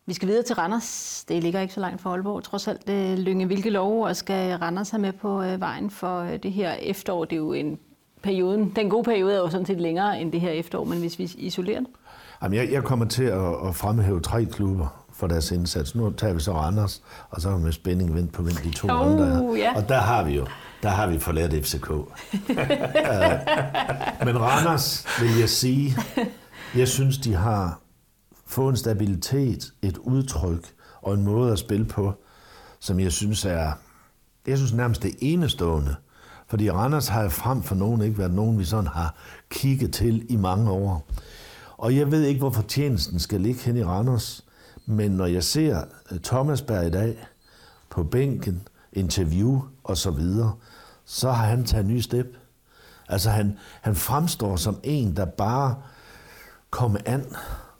Vi skal videre til Randers. Det ligger ikke så langt fra Aalborg. Trods alt, det Lynge, hvilke lov og skal Randers have med på vejen for det her efterår? Det er jo en perioden. Den gode periode er jo sådan set længere end det her efterår, men hvis vi isolerer det? Jamen, jeg, jeg kommer til at, at fremhæve tre klubber for deres indsats. Nu tager vi så Randers, og så har vi med spænding vendt på vendt de to oh, andre. Yeah. Og der har vi jo, der har vi forladt FCK. uh, men Randers, vil jeg sige, jeg synes, de har fået en stabilitet, et udtryk og en måde at spille på, som jeg synes er, jeg synes nærmest det enestående. Fordi Randers har frem for nogen ikke været nogen, vi sådan har kigget til i mange år. Og jeg ved ikke, hvor fortjenesten skal ligge hen i Randers. Men når jeg ser øh, Thomas Berg i dag på bænken, interview og så videre, så har han taget nye step. Altså han, han fremstår som en, der bare kommer an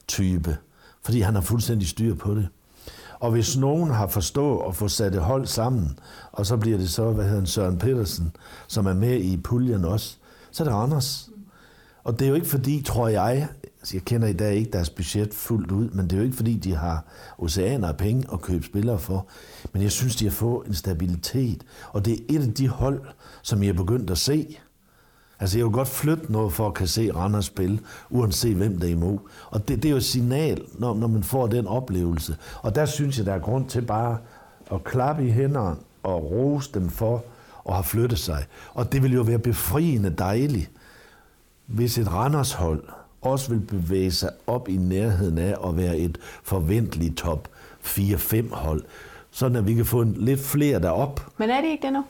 type, fordi han har fuldstændig styr på det. Og hvis nogen har forstået at få sat et hold sammen, og så bliver det så, hvad hedder han, Søren Petersen, som er med i puljen også, så er det Anders. Og det er jo ikke fordi, tror jeg, Altså, jeg kender i dag ikke deres budget fuldt ud, men det er jo ikke fordi, de har oceaner af penge at købe spillere for. Men jeg synes, de har fået en stabilitet, og det er et af de hold, som jeg er begyndt at se. Altså, jeg vil godt flytte noget for at kan se Randers spille, uanset hvem der er imod. Og det, det er jo et signal, når, når man får den oplevelse. Og der synes jeg, der er grund til bare at klappe i hænderne og rose dem for at have flyttet sig. Og det vil jo være befriende dejligt, hvis et Randers hold også vil bevæge sig op i nærheden af at være et forventeligt top 4-5 hold, sådan at vi kan få en lidt flere derop. Men er det ikke det nu?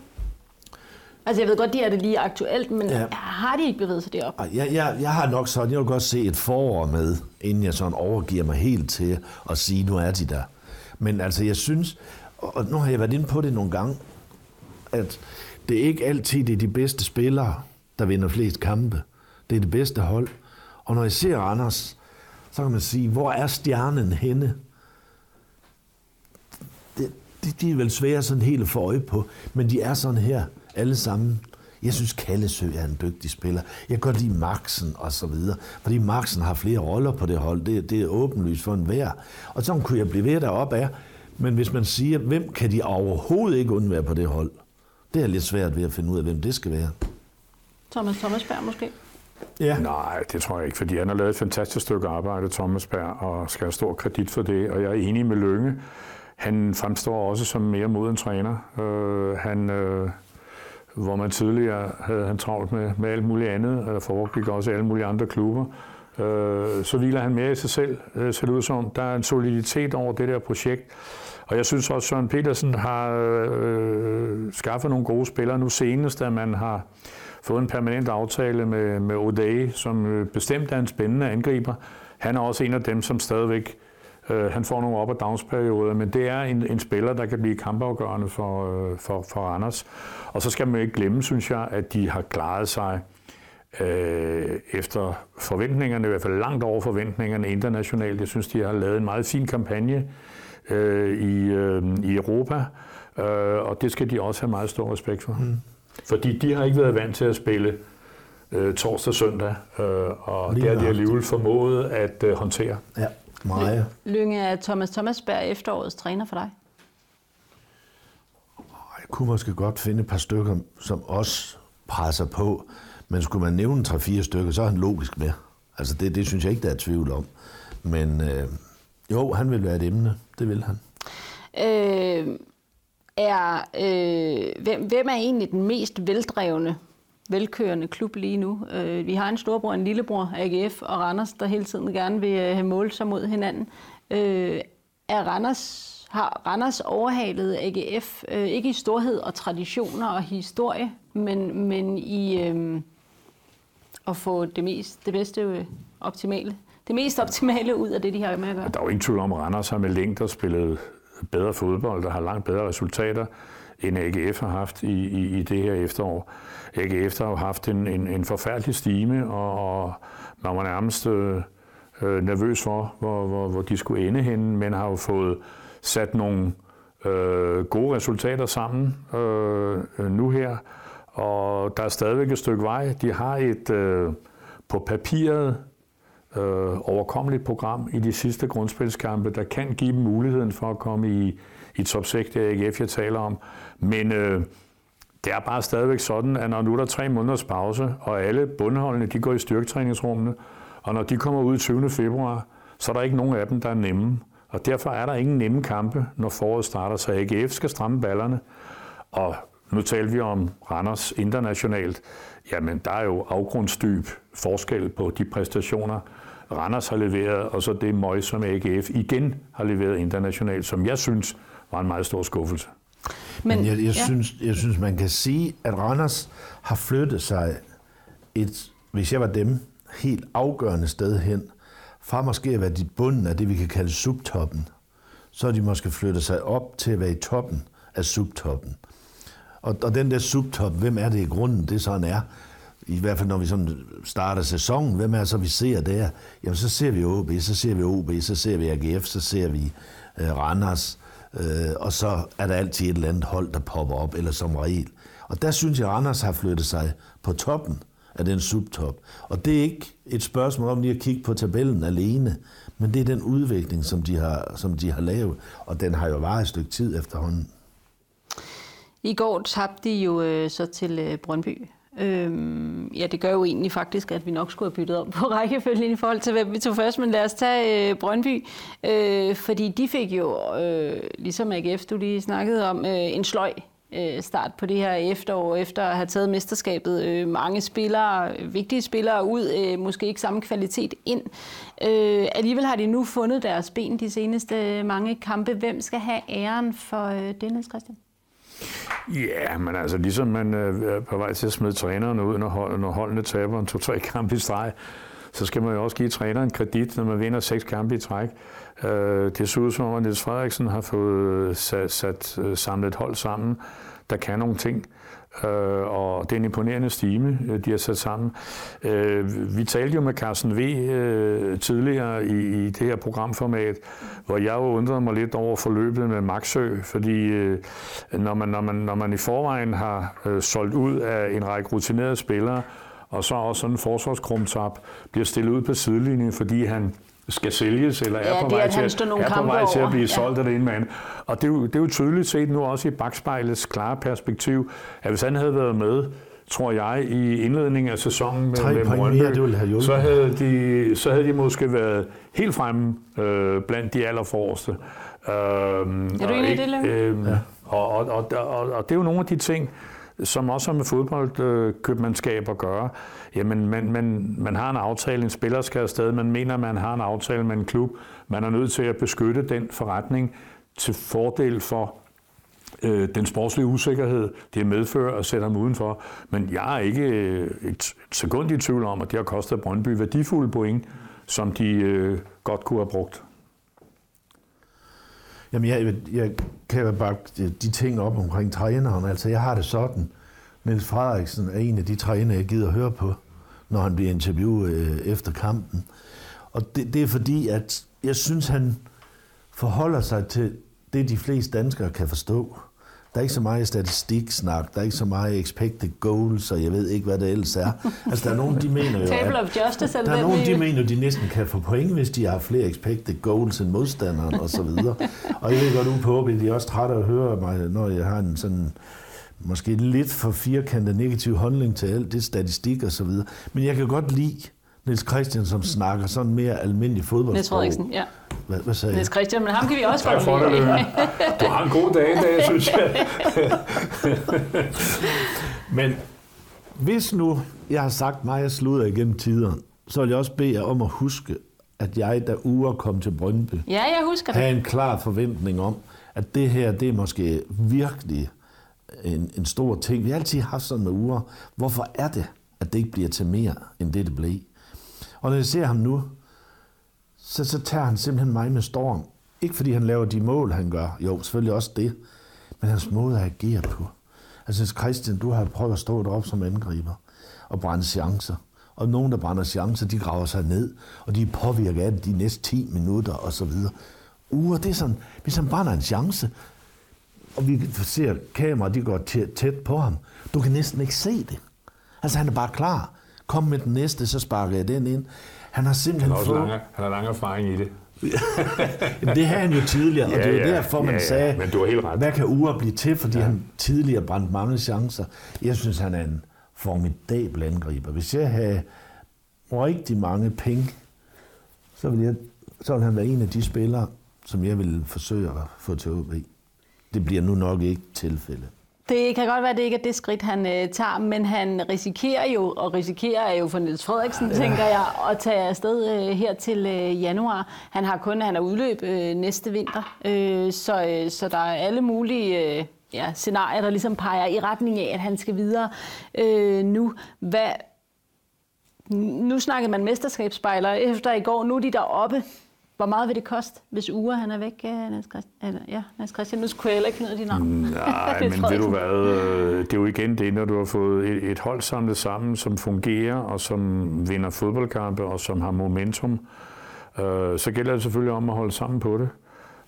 Altså jeg ved godt, de er det lige aktuelt, men Ja. har de ikke bevæget sig derop? Jeg, jeg, jeg har nok sådan, jeg vil godt se et forår med, inden jeg sådan overgiver mig helt til at sige, nu er de der. Men altså, jeg synes, og nu har jeg været inde på det nogle gange, at det er ikke altid det er de bedste spillere, der vinder flest kampe. Det er det bedste hold. Og når jeg ser Anders, så kan man sige, hvor er stjernen henne? Det, det, de er vel svære sådan helt at få øje på, men de er sådan her, alle sammen. Jeg synes, Kallesø er en dygtig spiller. Jeg kan godt lide Maxen og så videre, fordi Maxen har flere roller på det hold. Det, det er åbenlyst for enhver. Og så kunne jeg blive ved deroppe af. Men hvis man siger, hvem kan de overhovedet ikke undvære på det hold? Det er lidt svært ved at finde ud af, hvem det skal være. Thomas Thomasberg måske? Ja. Nej, det tror jeg ikke, fordi han har lavet et fantastisk stykke arbejde, Thomas Berg, og skal have stor kredit for det. Og jeg er enig med Lønge. Han fremstår også som mere moden træner. Øh, han, øh, hvor man tidligere havde han travlt med, med alt muligt andet, og der foregik også alle mulige andre klubber. Øh, så hviler han mere i sig selv, øh, ser det ud som. Der er en soliditet over det der projekt. Og jeg synes også, at Søren Petersen har øh, skaffet nogle gode spillere nu senest, at man har fået en permanent aftale med, med O'Day, som øh, bestemt er en spændende angriber. Han er også en af dem, som stadigvæk øh, han får nogle op- og downs-perioder, men det er en, en spiller, der kan blive kampafgørende for, øh, for, for Anders. Og så skal man ikke glemme, synes jeg, at de har klaret sig øh, efter forventningerne, i hvert fald langt over forventningerne internationalt. Jeg synes, de har lavet en meget fin kampagne øh, i, øh, i Europa, øh, og det skal de også have meget stor respekt for. Mm. Fordi de har ikke været vant til at spille øh, torsdag og søndag, øh, og Lige det har de alligevel formået at øh, håndtere. Ja, meget. Lønge er Thomas Thomasberg efterårets træner for dig? Jeg kunne måske godt finde et par stykker, som også presser på, men skulle man nævne 3-4 stykker, så er han logisk med. Altså det, det synes jeg ikke, der er tvivl om. Men øh, jo, han vil være et emne. Det vil han. Øh, er, øh, hvem, hvem er egentlig den mest veldrevne, velkørende klub lige nu? Øh, vi har en storbror og en lillebror, AGF og Randers, der hele tiden gerne vil øh, have målt sig mod hinanden. Øh, er Randers, har Randers overhalet AGF, øh, ikke i storhed og traditioner og historie, men, men i øh, at få det, mest, det bedste øh, optimale, det mest optimale ud af det, de har med at gøre? Der er jo ingen tvivl om, at Randers har med længder spillet bedre fodbold, der har langt bedre resultater, end AGF har haft i, i, i det her efterår. AGF har jo haft en, en, en forfærdelig stime, og, og man var nærmest øh, øh, nervøs for, hvor, hvor, hvor de skulle ende henne, men har jo fået sat nogle øh, gode resultater sammen øh, nu her, og der er stadigvæk et stykke vej. De har et øh, på papiret øh, overkommeligt program i de sidste grundspilskampe, der kan give dem muligheden for at komme i, i top 6, det er AGF, jeg taler om. Men øh, det er bare stadigvæk sådan, at når nu er der tre måneders pause, og alle bundholdene de går i styrketræningsrummene, og når de kommer ud 20. februar, så er der ikke nogen af dem, der er nemme. Og derfor er der ingen nemme kampe, når foråret starter, så AGF skal stramme ballerne. Og nu taler vi om Randers internationalt. Jamen, der er jo afgrundsdyb forskel på de præstationer, Randers har leveret, og så det møg, som AGF igen har leveret internationalt, som jeg synes var en meget stor skuffelse. Men jeg, jeg, ja. synes, jeg synes, man kan sige, at Randers har flyttet sig et, hvis jeg var dem, helt afgørende sted hen, fra måske at være de bunden af det, vi kan kalde subtoppen, så er de måske flyttet sig op til at være i toppen af subtoppen. Og, og den der subtop, hvem er det i grunden, det sådan er, i hvert fald når vi sådan starter sæsonen, hvem er så, vi ser der? Jamen, så ser vi OB, så ser vi OB, så ser vi AGF, så ser vi øh, Randers, øh, og så er der altid et eller andet hold, der popper op, eller som regel. Og der synes jeg, at Randers har flyttet sig på toppen af den subtop. Og det er ikke et spørgsmål om lige at kigge på tabellen alene, men det er den udvikling, som de har, som de har lavet, og den har jo varet et stykke tid efterhånden. I går tabte de jo øh, så til øh, Brøndby. Øhm, ja, det gør jo egentlig faktisk, at vi nok skulle have byttet om på rækkefølgen i forhold til, hvem vi tog først. Men lad os tage øh, Brøndby, øh, fordi de fik jo, øh, ligesom AGF, du lige snakkede om, øh, en sløj øh, start på det her efterår, efter at have taget mesterskabet. Øh, mange spillere, vigtige spillere ud, øh, måske ikke samme kvalitet ind. Øh, alligevel har de nu fundet deres ben de seneste øh, mange kampe. Hvem skal have æren for øh, det, Niels Christian? Ja, men altså ligesom man øh, er på vej til at smide træneren ud, når, hold, når holdene taber en to-tre kampe i streg, så skal man jo også give træneren kredit, når man vinder seks kampe i træk. Øh, det ser ud som om, at Niels Frederiksen har fået øh, sat, sat samlet hold sammen, der kan nogle ting. Øh, og det er en imponerende stime, øh, de har sat sammen. Øh, vi talte jo med Carsten V. Øh, tidligere i, i det her programformat, hvor jeg jo undrede mig lidt over forløbet med Maxø, fordi øh, når, man, når, man, når man i forvejen har øh, solgt ud af en række rutinerede spillere, og så også sådan en forsvarskrumtap bliver stillet ud på sidelinjen, fordi han skal sælges, eller ja, er, på vej, til, er på vej til at blive solgt ja. af det ene mand. Og det er, jo, det er jo tydeligt set nu også i bagspejlets klare perspektiv, at hvis han havde været med, tror jeg, i indledningen af sæsonen med, med Brøndby, så havde, de, så havde de måske været helt fremme øh, blandt de allerforreste. Øh, er du enig i det, øh, ja. og, og, og, og, og det er jo nogle af de ting, som også har med fodboldkøbmandskab at gøre. Jamen, man, man, man har en aftale, en spiller skal afsted, man mener, man har en aftale med en klub. Man er nødt til at beskytte den forretning til fordel for øh, den sportslige usikkerhed, det medfører at sætte ham udenfor. Men jeg er ikke øh, et sekund i tvivl om, at det har kostet Brøndby værdifulde point, som de øh, godt kunne have brugt. Jamen, jeg, jeg kan bare de ting op omkring træneren. Altså, jeg har det sådan. Niels Frederiksen er en af de træner, jeg gider høre på, når han bliver interviewet øh, efter kampen. Og det, det er fordi, at jeg synes, han forholder sig til det, de fleste danskere kan forstå. Der er ikke så meget statistiksnak, der er ikke så meget expected goals, og jeg ved ikke, hvad det ellers er. Altså, der er nogen, de mener jo, Table of Justice, der er nogen, de mener, de næsten kan få point, hvis de har flere expected goals end modstanderen, og så videre. Og jeg ved godt, ude på de er også trætte af at høre mig, når jeg har en sådan måske lidt for firkantet negativ holdning til alt det statistik og så videre. Men jeg kan godt lide Niels Christian, som snakker sådan mere almindelig fodbold. Niels Frederiksen, ja. Hvad, hvad sagde Niels Christian, men ham kan vi også godt lide. Du har en god dag i dag, synes jeg. men hvis nu jeg har sagt mig at slutter igennem tiderne, så vil jeg også bede jer om at huske, at jeg, da uger kom til Brøndby, ja, jeg husker det. havde en klar forventning om, at det her, det er måske virkelig en, en stor ting. Vi har altid haft sådan med uger. Hvorfor er det, at det ikke bliver til mere, end det, det blev? Og når jeg ser ham nu, så, så tager han simpelthen mig med storm. Ikke fordi han laver de mål, han gør. Jo, selvfølgelig også det. Men hans måde at agere på. Altså, Christian, du har prøvet at stå deroppe som angriber og brænde chancer. Og nogen, der brænder chancer, de graver sig ned, og de er påvirket af det de næste 10 minutter og så videre. Uger, det er sådan, hvis han brænder en chance, og vi ser kameraet, de går tæt på ham, du kan næsten ikke se det. Altså, han er bare klar. Kom med den næste, så sparker jeg den ind. Han har simpelthen han har, fået... lange, han har lang erfaring i det. Det har han jo tidligere, og ja, det er ja, derfor, man ja, ja, sagde, men du har helt ret. hvad kan Ure blive til, fordi ja. han tidligere brændte mange chancer. Jeg synes, han er en formidabel angriber. Hvis jeg havde rigtig mange penge, så ville, jeg, så ville han være en af de spillere, som jeg ville forsøge at få til OB. Det bliver nu nok ikke tilfældet. Det kan godt være, at det ikke er det skridt, han øh, tager, men han risikerer jo, og risikerer jo for Niels Frederiksen, ja. tænker jeg, at tage afsted øh, her til øh, januar. Han har kun han er udløb øh, næste vinter, øh, så, øh, så der er alle mulige øh, ja, scenarier, der ligesom peger i retning af, at han skal videre øh, nu. Hvad, nu snakkede man mesterskabsspejler efter i går, nu er de deroppe. Hvor meget vil det koste, hvis uger han er væk, øh, Niels Christian? Ja, Niels Christian, nu skulle jeg heller ikke finde dit navn. Nej, men ved du hvad, øh, det er jo igen det, når du har fået et, et hold samlet sammen, som fungerer, og som vinder fodboldkampe, og som har momentum, øh, så gælder det selvfølgelig om at holde sammen på det.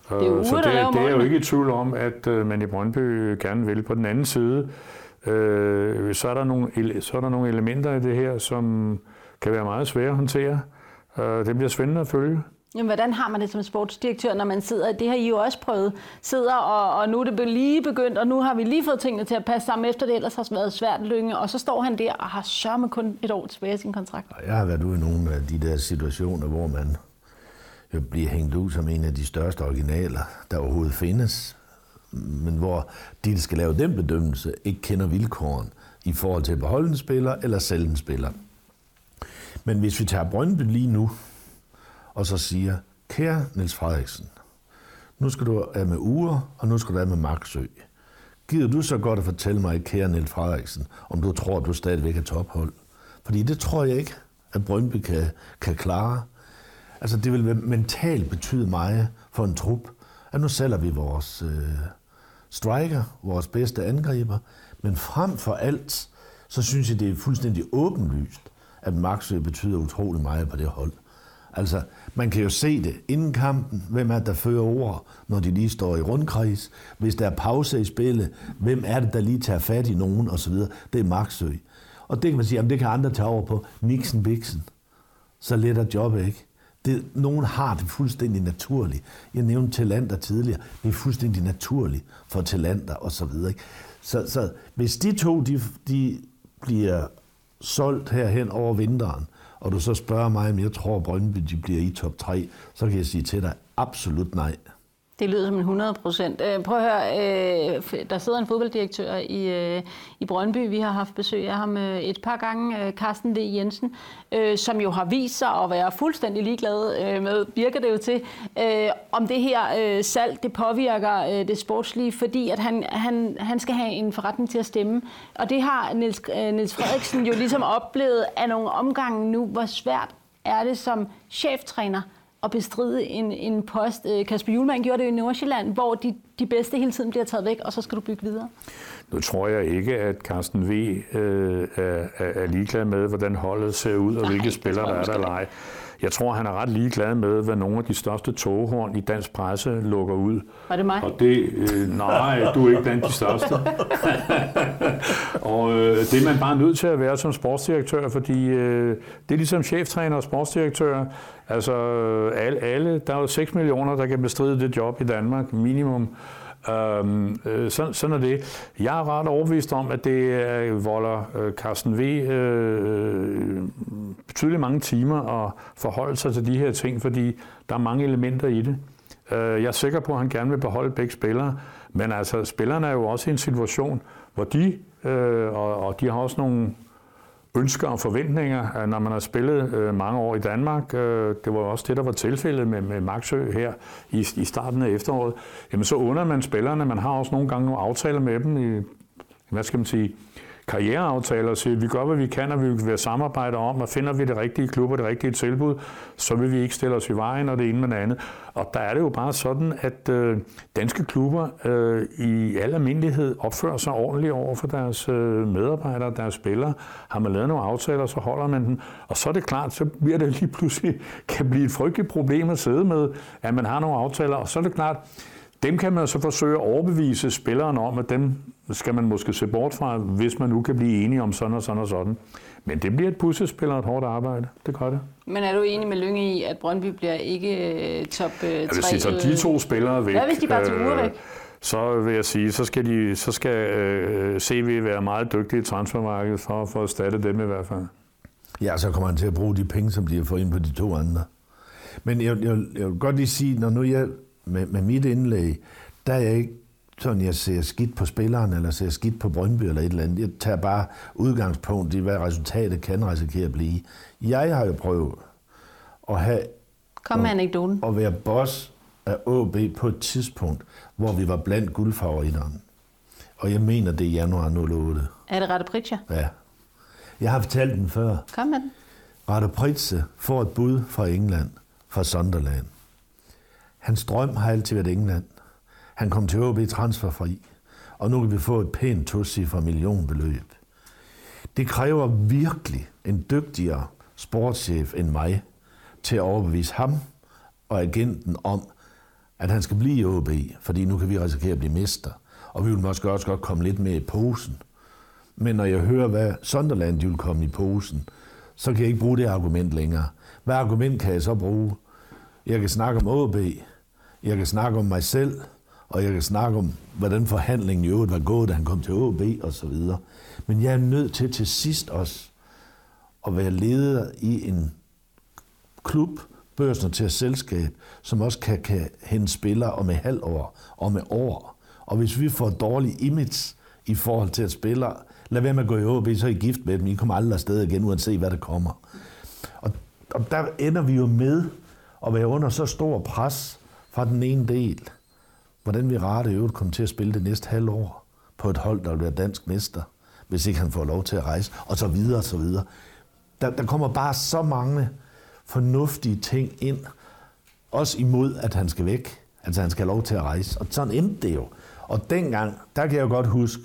Det er uge, så det, det er jo ikke i tvivl om, at man i Brøndby gerne vil. På den anden side, øh, så, er der nogle, så er der nogle elementer i det her, som kan være meget svære at håndtere. Øh, det bliver spændende at følge. Jamen, hvordan har man det som sportsdirektør, når man sidder, det har I jo også prøvet, sidder og, og nu er det lige begyndt, og nu har vi lige fået tingene til at passe sammen, efter det ellers har været svært lynge, og så står han der og har sørme kun et år tilbage i sin kontrakt. Jeg har været ude i nogle af de der situationer, hvor man jo bliver hængt ud som en af de største originaler, der overhovedet findes, men hvor de, der skal lave den bedømmelse, ikke kender vilkåren i forhold til at beholde en spiller eller sælge en spiller. Men hvis vi tager Brøndby lige nu, og så siger, kære Niels Frederiksen, nu skal du af med uger, og nu skal du af med Marksø. gider du så godt at fortælle mig, kære Niels Frederiksen, om du tror, du stadigvæk er tophold? Fordi det tror jeg ikke, at Brøndby kan, kan klare. Altså, det vil mentalt betyde meget for en trup, at nu sælger vi vores øh, striker, vores bedste angriber, men frem for alt, så synes jeg, det er fuldstændig åbenlyst, at Maxø betyder utrolig meget på det hold. Altså, man kan jo se det inden kampen, hvem er det, der fører ord, når de lige står i rundkreds. Hvis der er pause i spillet, hvem er det, der lige tager fat i nogen osv. Det er Maxø. Og det kan man sige, jamen det kan andre tage over på Nixon Bixen. Så let er jobbet ikke. Det, nogen har det fuldstændig naturligt. Jeg nævnte talenter tidligere. Det er fuldstændig naturligt for talenter og så videre. Ikke? Så, så hvis de to de, de bliver solgt herhen over vinteren, og du så spørger mig, om jeg tror, at Brøndby de bliver i top 3, så kan jeg sige til dig, absolut nej. Det lyder som en 100 procent. Øh, prøv at høre, øh, der sidder en fodbolddirektør i, øh, i Brøndby. Vi har haft besøg af ham et par gange, Carsten V. Jensen, som jo har vist sig at være fuldstændig ligeglad med, virker det jo til, om det her salg, det påvirker det sportslige, fordi at han, han, han skal have en forretning til at stemme. Og det har Niels, Niels Frederiksen jo ligesom oplevet af nogle omgange nu. Hvor svært er det som cheftræner at bestride en, en post. Øh, Kasper Julemand gjorde det i Nordsjælland, hvor de, de bedste hele tiden bliver taget væk, og så skal du bygge videre. Nu tror jeg ikke, at Carsten V. Øh, er, er ligeglad med, hvordan holdet ser ud, og Nej, hvilke spillere der er der eller ej. Jeg tror, han er ret ligeglad med, hvad nogle af de største toghorn i dansk presse lukker ud. Var det mig? Og det, øh, nej, du er ikke blandt de største. og øh, det er man bare nødt til at være som sportsdirektør, fordi øh, det er ligesom cheftræner og sportsdirektør. Altså alle, alle, der er jo 6 millioner, der kan bestride det job i Danmark, minimum. Øhm, øh, sådan, sådan er det. Jeg er ret overbevist om, at det øh, volder øh, Carsten V. Øh, øh, betydeligt mange timer at forholde sig til de her ting, fordi der er mange elementer i det. Øh, jeg er sikker på, at han gerne vil beholde begge spillere, men altså spillerne er jo også i en situation, hvor de, øh, og, og de har også nogle ønsker og forventninger, øh, når man har spillet øh, mange år i Danmark. Øh, det var også det, der var tilfældet med, med Maxø her i, i starten af efteråret. Jamen så under man spillerne. Man har også nogle gange nogle aftaler med dem i, hvad skal man sige, karriereaftaler og siger, at vi gør, hvad vi kan, og vi vil være samarbejde om, og finder vi det rigtige klub og det rigtige tilbud, så vil vi ikke stille os i vejen og det ene med det andet. Og der er det jo bare sådan, at øh, danske klubber øh, i al almindelighed opfører sig ordentligt over for deres øh, medarbejdere, deres spillere. Har man lavet nogle aftaler, så holder man den. Og så er det klart, så bliver det lige pludselig, kan blive et frygteligt problem at sidde med, at man har nogle aftaler. Og så er det klart, dem kan man så forsøge at overbevise spilleren om, at dem skal man måske se bort fra, hvis man nu kan blive enige om sådan og sådan og sådan. Men det bliver et puslespil og et hårdt arbejde. Det gør det. Men er du enig med Lønge i, at Brøndby bliver ikke øh, top 3? Øh, jeg vil sige, så de to spillere væk. Hvad hvis de bare tager væk? så vil jeg sige, så skal, de, så skal øh, CV være meget dygtige i transfermarkedet for, for at erstatte dem i hvert fald. Ja, så kommer han til at bruge de penge, som de har fået ind på de to andre. Men jeg, jeg, jeg vil godt lige sige, når nu jeg med, med mit indlæg, der er jeg ikke sådan, jeg ser skidt på spilleren, eller ser skidt på Brøndby eller et eller andet. Jeg tager bare udgangspunkt i, hvad resultatet kan risikere at blive. Jeg har jo prøvet at have... Kom med anekdoten. At være boss af OB på et tidspunkt, hvor vi var blandt guldfavoritterne. Og jeg mener, det er januar 08. Er det Rette Pritja? Ja. Jeg har fortalt den før. Kom med den. Rette Pritja får et bud fra England, fra Sunderland. Hans drøm har altid været England. Han kom til OB transferfri, og nu kan vi få et pænt for millionbeløb. Det kræver virkelig en dygtigere sportschef end mig til at overbevise ham og agenten om, at han skal blive i OB, fordi nu kan vi risikere at blive mester. Og vi vil måske også godt komme lidt med i posen. Men når jeg hører, hvad Sunderland vil komme i posen, så kan jeg ikke bruge det argument længere. Hvad argument kan jeg så bruge? Jeg kan snakke om OB, jeg kan snakke om mig selv, og jeg kan snakke om, hvordan forhandlingen i øvrigt var gået, da han kom til OB og så videre. Men jeg er nødt til til sidst også at være leder i en klub, børsnoteret selskab, som også kan, kan hente spillere om et halvt år og med år. Og hvis vi får dårlig image i forhold til at spille, lad være med at gå i OB, så er I gift med dem. I kommer aldrig afsted igen, uanset hvad der kommer. Og, og der ender vi jo med at være under så stor pres, fra den ene del, hvordan vi rette øvrigt kommer til at spille det næste halvår. på et hold, der vil være dansk mester, hvis ikke han får lov til at rejse, og så videre og så videre. Der, der kommer bare så mange fornuftige ting ind, også imod, at han skal væk. Altså, han skal have lov til at rejse. Og sådan endte det jo. Og dengang, der kan jeg jo godt huske,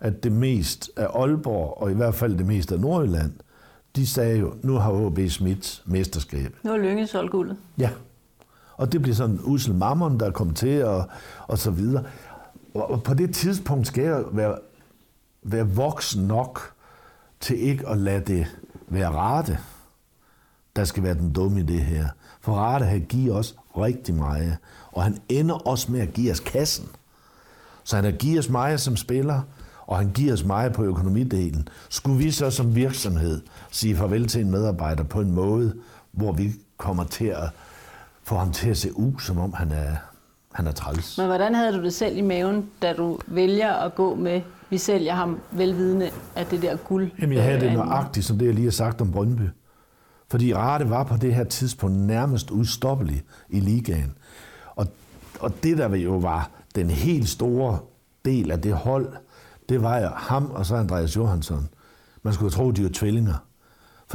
at det mest af Aalborg, og i hvert fald det meste af Nordjylland, de sagde jo, nu har OB smidt mesterskab. Nu har solgt guldet. Ja. Og det bliver sådan en usel mammon, der kom til, og, og så videre. Og, og på det tidspunkt skal jeg være, være voksen nok til ikke at lade det være rate, der skal være den dumme i det her. For rate har givet os rigtig meget, og han ender også med at give os kassen. Så han har givet os meget som spiller, og han giver os meget på økonomidelen. Skulle vi så som virksomhed sige farvel til en medarbejder på en måde, hvor vi kommer til at få ham til at se ud, som om han er, han er træls. Men hvordan havde du det selv i maven, da du vælger at gå med, vi sælger ham velvidende af det der guld? Jamen, jeg havde det øh, nøjagtigt, som det, jeg lige har sagt om Brøndby. Fordi Rate var på det her tidspunkt nærmest udstoppelig i ligaen. Og, og det, der jo var den helt store del af det hold, det var jo ham og så Andreas Johansson. Man skulle tro, de var tvillinger.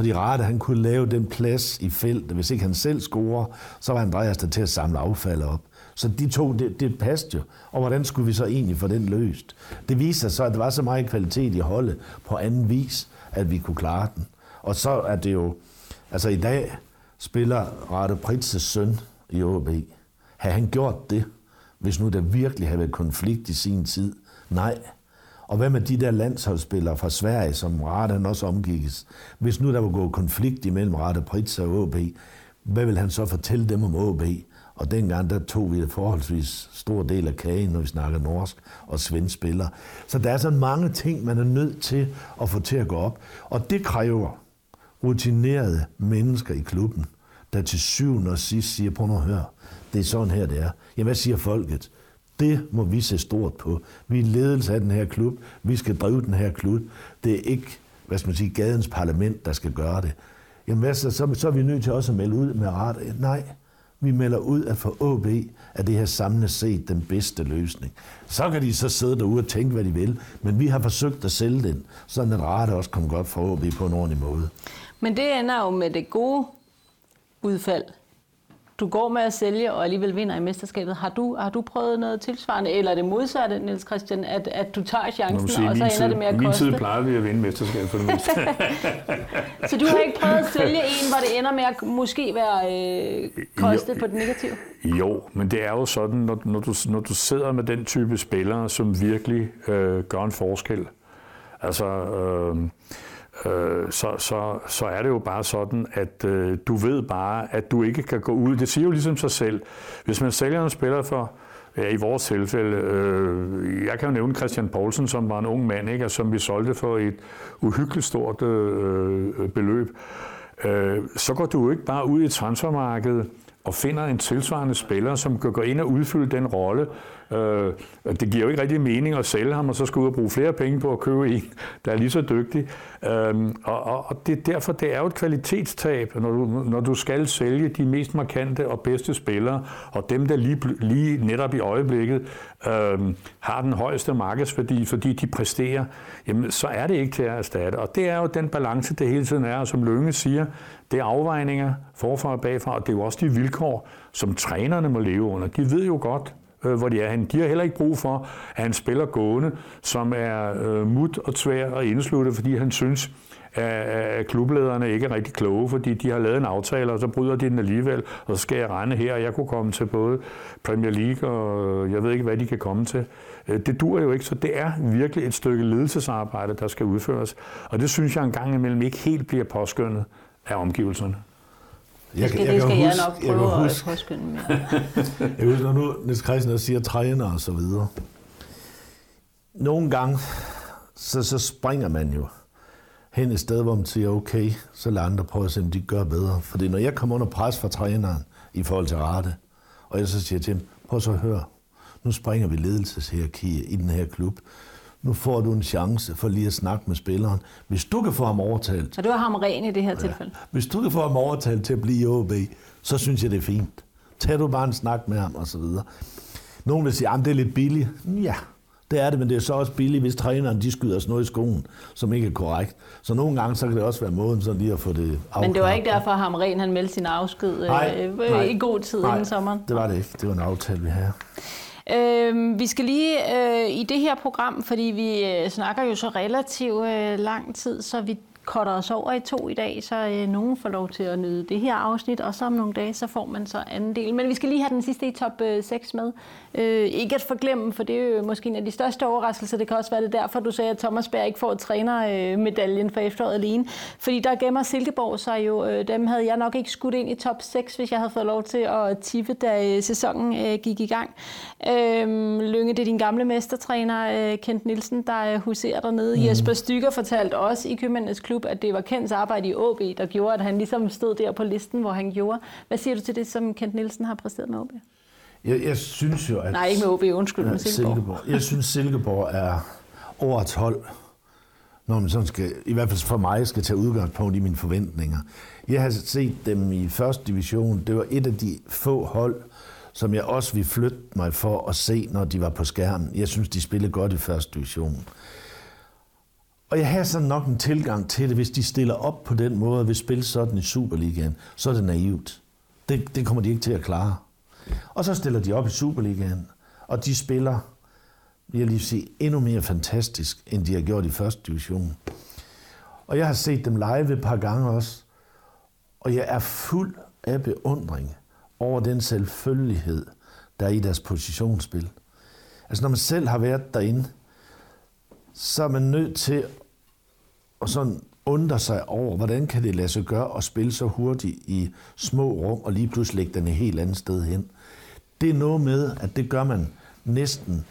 Fordi Rate, han kunne lave den plads i feltet. Hvis ikke han selv scorer, så var Andreas der til at samle affald op. Så de to, det, det passede jo. Og hvordan skulle vi så egentlig få den løst? Det viste sig så, at der var så meget kvalitet i holdet på anden vis, at vi kunne klare den. Og så er det jo... Altså i dag spiller Rate Pritzes søn i OB. Har han gjort det, hvis nu der virkelig havde været konflikt i sin tid? Nej, og hvad med de der landsholdsspillere fra Sverige, som Radan også omgikkes? Hvis nu der var gået konflikt imellem Rade Pritz og OB, hvad vil han så fortælle dem om OB? Og dengang, der tog vi et forholdsvis stor del af kagen, når vi snakker norsk og svensk spiller. Så der er sådan mange ting, man er nødt til at få til at gå op. Og det kræver rutinerede mennesker i klubben, der til syvende og sidst siger, på at høre, det er sådan her, det er. Jamen, hvad siger folket? Det må vi se stort på. Vi er ledelse af den her klub. Vi skal drive den her klub. Det er ikke, hvad skal man sige, gadens parlament, der skal gøre det. Jamen hvad så, så, så er vi nødt til også at melde ud med ret. Nej, vi melder ud, at for AB er det her samlet set den bedste løsning. Så kan de så sidde derude og tænke, hvad de vil, men vi har forsøgt at sælge den, så den rette også kommer godt for AB på en ordentlig måde. Men det ender jo med det gode udfald du går med at sælge og alligevel vinder i mesterskabet. Har du, har du prøvet noget tilsvarende, eller er det modsatte, Niels Christian, at, at du tager chancen, sige, og så ender tid, det med at min koste? min tid plejer vi at vinde mesterskabet for det meste. så du har ikke prøvet at sælge en, hvor det ender med at måske være øh, kostet jo, på det negative? Jo, men det er jo sådan, når, når, du, når du sidder med den type spillere, som virkelig øh, gør en forskel. Altså... Øh, øh, så, så, så er det jo bare sådan, at øh, du ved bare, at du ikke kan gå ud. Det siger jo ligesom sig selv. Hvis man sælger en spiller for, ja, i vores tilfælde, øh, jeg kan jo nævne Christian Poulsen, som var en ung mand, ikke, og som vi solgte for et uhyggeligt stort øh, øh beløb, øh, så går du jo ikke bare ud i transfermarkedet og finder en tilsvarende spiller, som kan gå ind og udfylde den rolle, Øh, det giver jo ikke rigtig mening at sælge ham, og så skal ud og bruge flere penge på at købe en, der er lige så dygtig. Øh, og, og, og det derfor, det er jo et kvalitetstab, når du, når du skal sælge de mest markante og bedste spillere, og dem, der lige, lige netop i øjeblikket øh, har den højeste markedsværdi, fordi de præsterer, jamen så er det ikke til at erstatte. Og det er jo den balance, det hele tiden er, og som Lønge siger, det er afvejninger forfra og bagfra, og det er jo også de vilkår, som trænerne må leve under. De ved jo godt, øh, hvor de er han. De har heller ikke brug for, at han spiller gående, som er øh, mut og tvær og indsluttet, fordi han synes, at klublederne ikke er rigtig kloge, fordi de har lavet en aftale, og så bryder de den alligevel, og så skal jeg regne her, og jeg kunne komme til både Premier League, og jeg ved ikke, hvad de kan komme til. Øh, det dur jo ikke, så det er virkelig et stykke ledelsesarbejde, der skal udføres. Og det synes jeg en gang imellem ikke helt bliver påskyndet af omgivelserne. Jeg, det skal, jeg, det skal jeg nok prøve jeg huske, at påskynde med. jeg husker, når nu Niels Christian siger træner og så videre. Nogle gange, så, så springer man jo hen et sted, hvor man siger, okay, så lad andre prøve at se, om de gør bedre. Fordi når jeg kommer under pres fra træneren i forhold til rette, og jeg så siger til ham, prøv så at høre, nu springer vi ledelseshierarkiet i den her klub nu får du en chance for lige at snakke med spilleren. Hvis du kan få ham overtalt... Så du har ham ren i det her ja, tilfælde? Hvis du kan få ham overtalt til at blive i OB, så synes jeg, det er fint. Tag du bare en snak med ham, og så videre. Nogen vil sige, at det er lidt billigt. Ja, Det er det, men det er så også billigt, hvis træneren de skyder os noget i skoen, som ikke er korrekt. Så nogle gange så kan det også være måden sådan lige at få det afklaret. Men det var ikke derfor, at Hamren han meldte sin afsked nej, øh, nej, i god tid nej, inden sommeren? det var det ikke. Det var en aftale, vi havde. Øh, vi skal lige øh, i det her program, fordi vi øh, snakker jo så relativt øh, lang tid, så vi cutter os over i to i dag, så øh, nogen får lov til at nyde det her afsnit, og så om nogle dage, så får man så anden del. Men vi skal lige have den sidste i top øh, 6 med. Øh, ikke at forglemme, for det er jo måske en af de største overraskelser. Det kan også være det derfor, du sagde, at Thomas Berg ikke får trænermedaljen øh, for efteråret alene. Fordi der gemmer Silkeborg sig jo, øh, dem havde jeg nok ikke skudt ind i top 6, hvis jeg havde fået lov til at tippe, da øh, sæsonen øh, gik i gang. Øh, Lønge, det er din gamle mestertræner, øh, Kent Nielsen, der øh, huserer dernede. Mm. Jesper Stykker fortalte også i Købmændenes Klub, at det var Kents arbejde i OB, der gjorde, at han ligesom stod der på listen, hvor han gjorde. Hvad siger du til det, som Kent Nielsen har præsteret med OB? Jeg, jeg synes jo, at... Nej, ikke med OB, undskyld, med Silkeborg. Silkeborg. Jeg synes, Silkeborg er årets hold, når man sådan skal, i hvert fald for mig, skal tage udgangspunkt i mine forventninger. Jeg har set dem i første division. Det var et af de få hold, som jeg også ville flytte mig for at se, når de var på skærmen. Jeg synes, de spillede godt i første division. Og jeg har sådan nok en tilgang til det, hvis de stiller op på den måde og vil spille sådan i Superligaen, så er det naivt. Det, det kommer de ikke til at klare. Og så stiller de op i Superligaen, og de spiller, vil jeg lige sige, endnu mere fantastisk, end de har gjort i første division. Og jeg har set dem live et par gange også, og jeg er fuld af beundring over den selvfølgelighed, der er i deres positionsspil. Altså når man selv har været derinde, så er man nødt til og sådan undre sig over, hvordan kan det lade sig gøre at spille så hurtigt i små rum, og lige pludselig lægge den et helt andet sted hen. Det er noget med, at det gør man næsten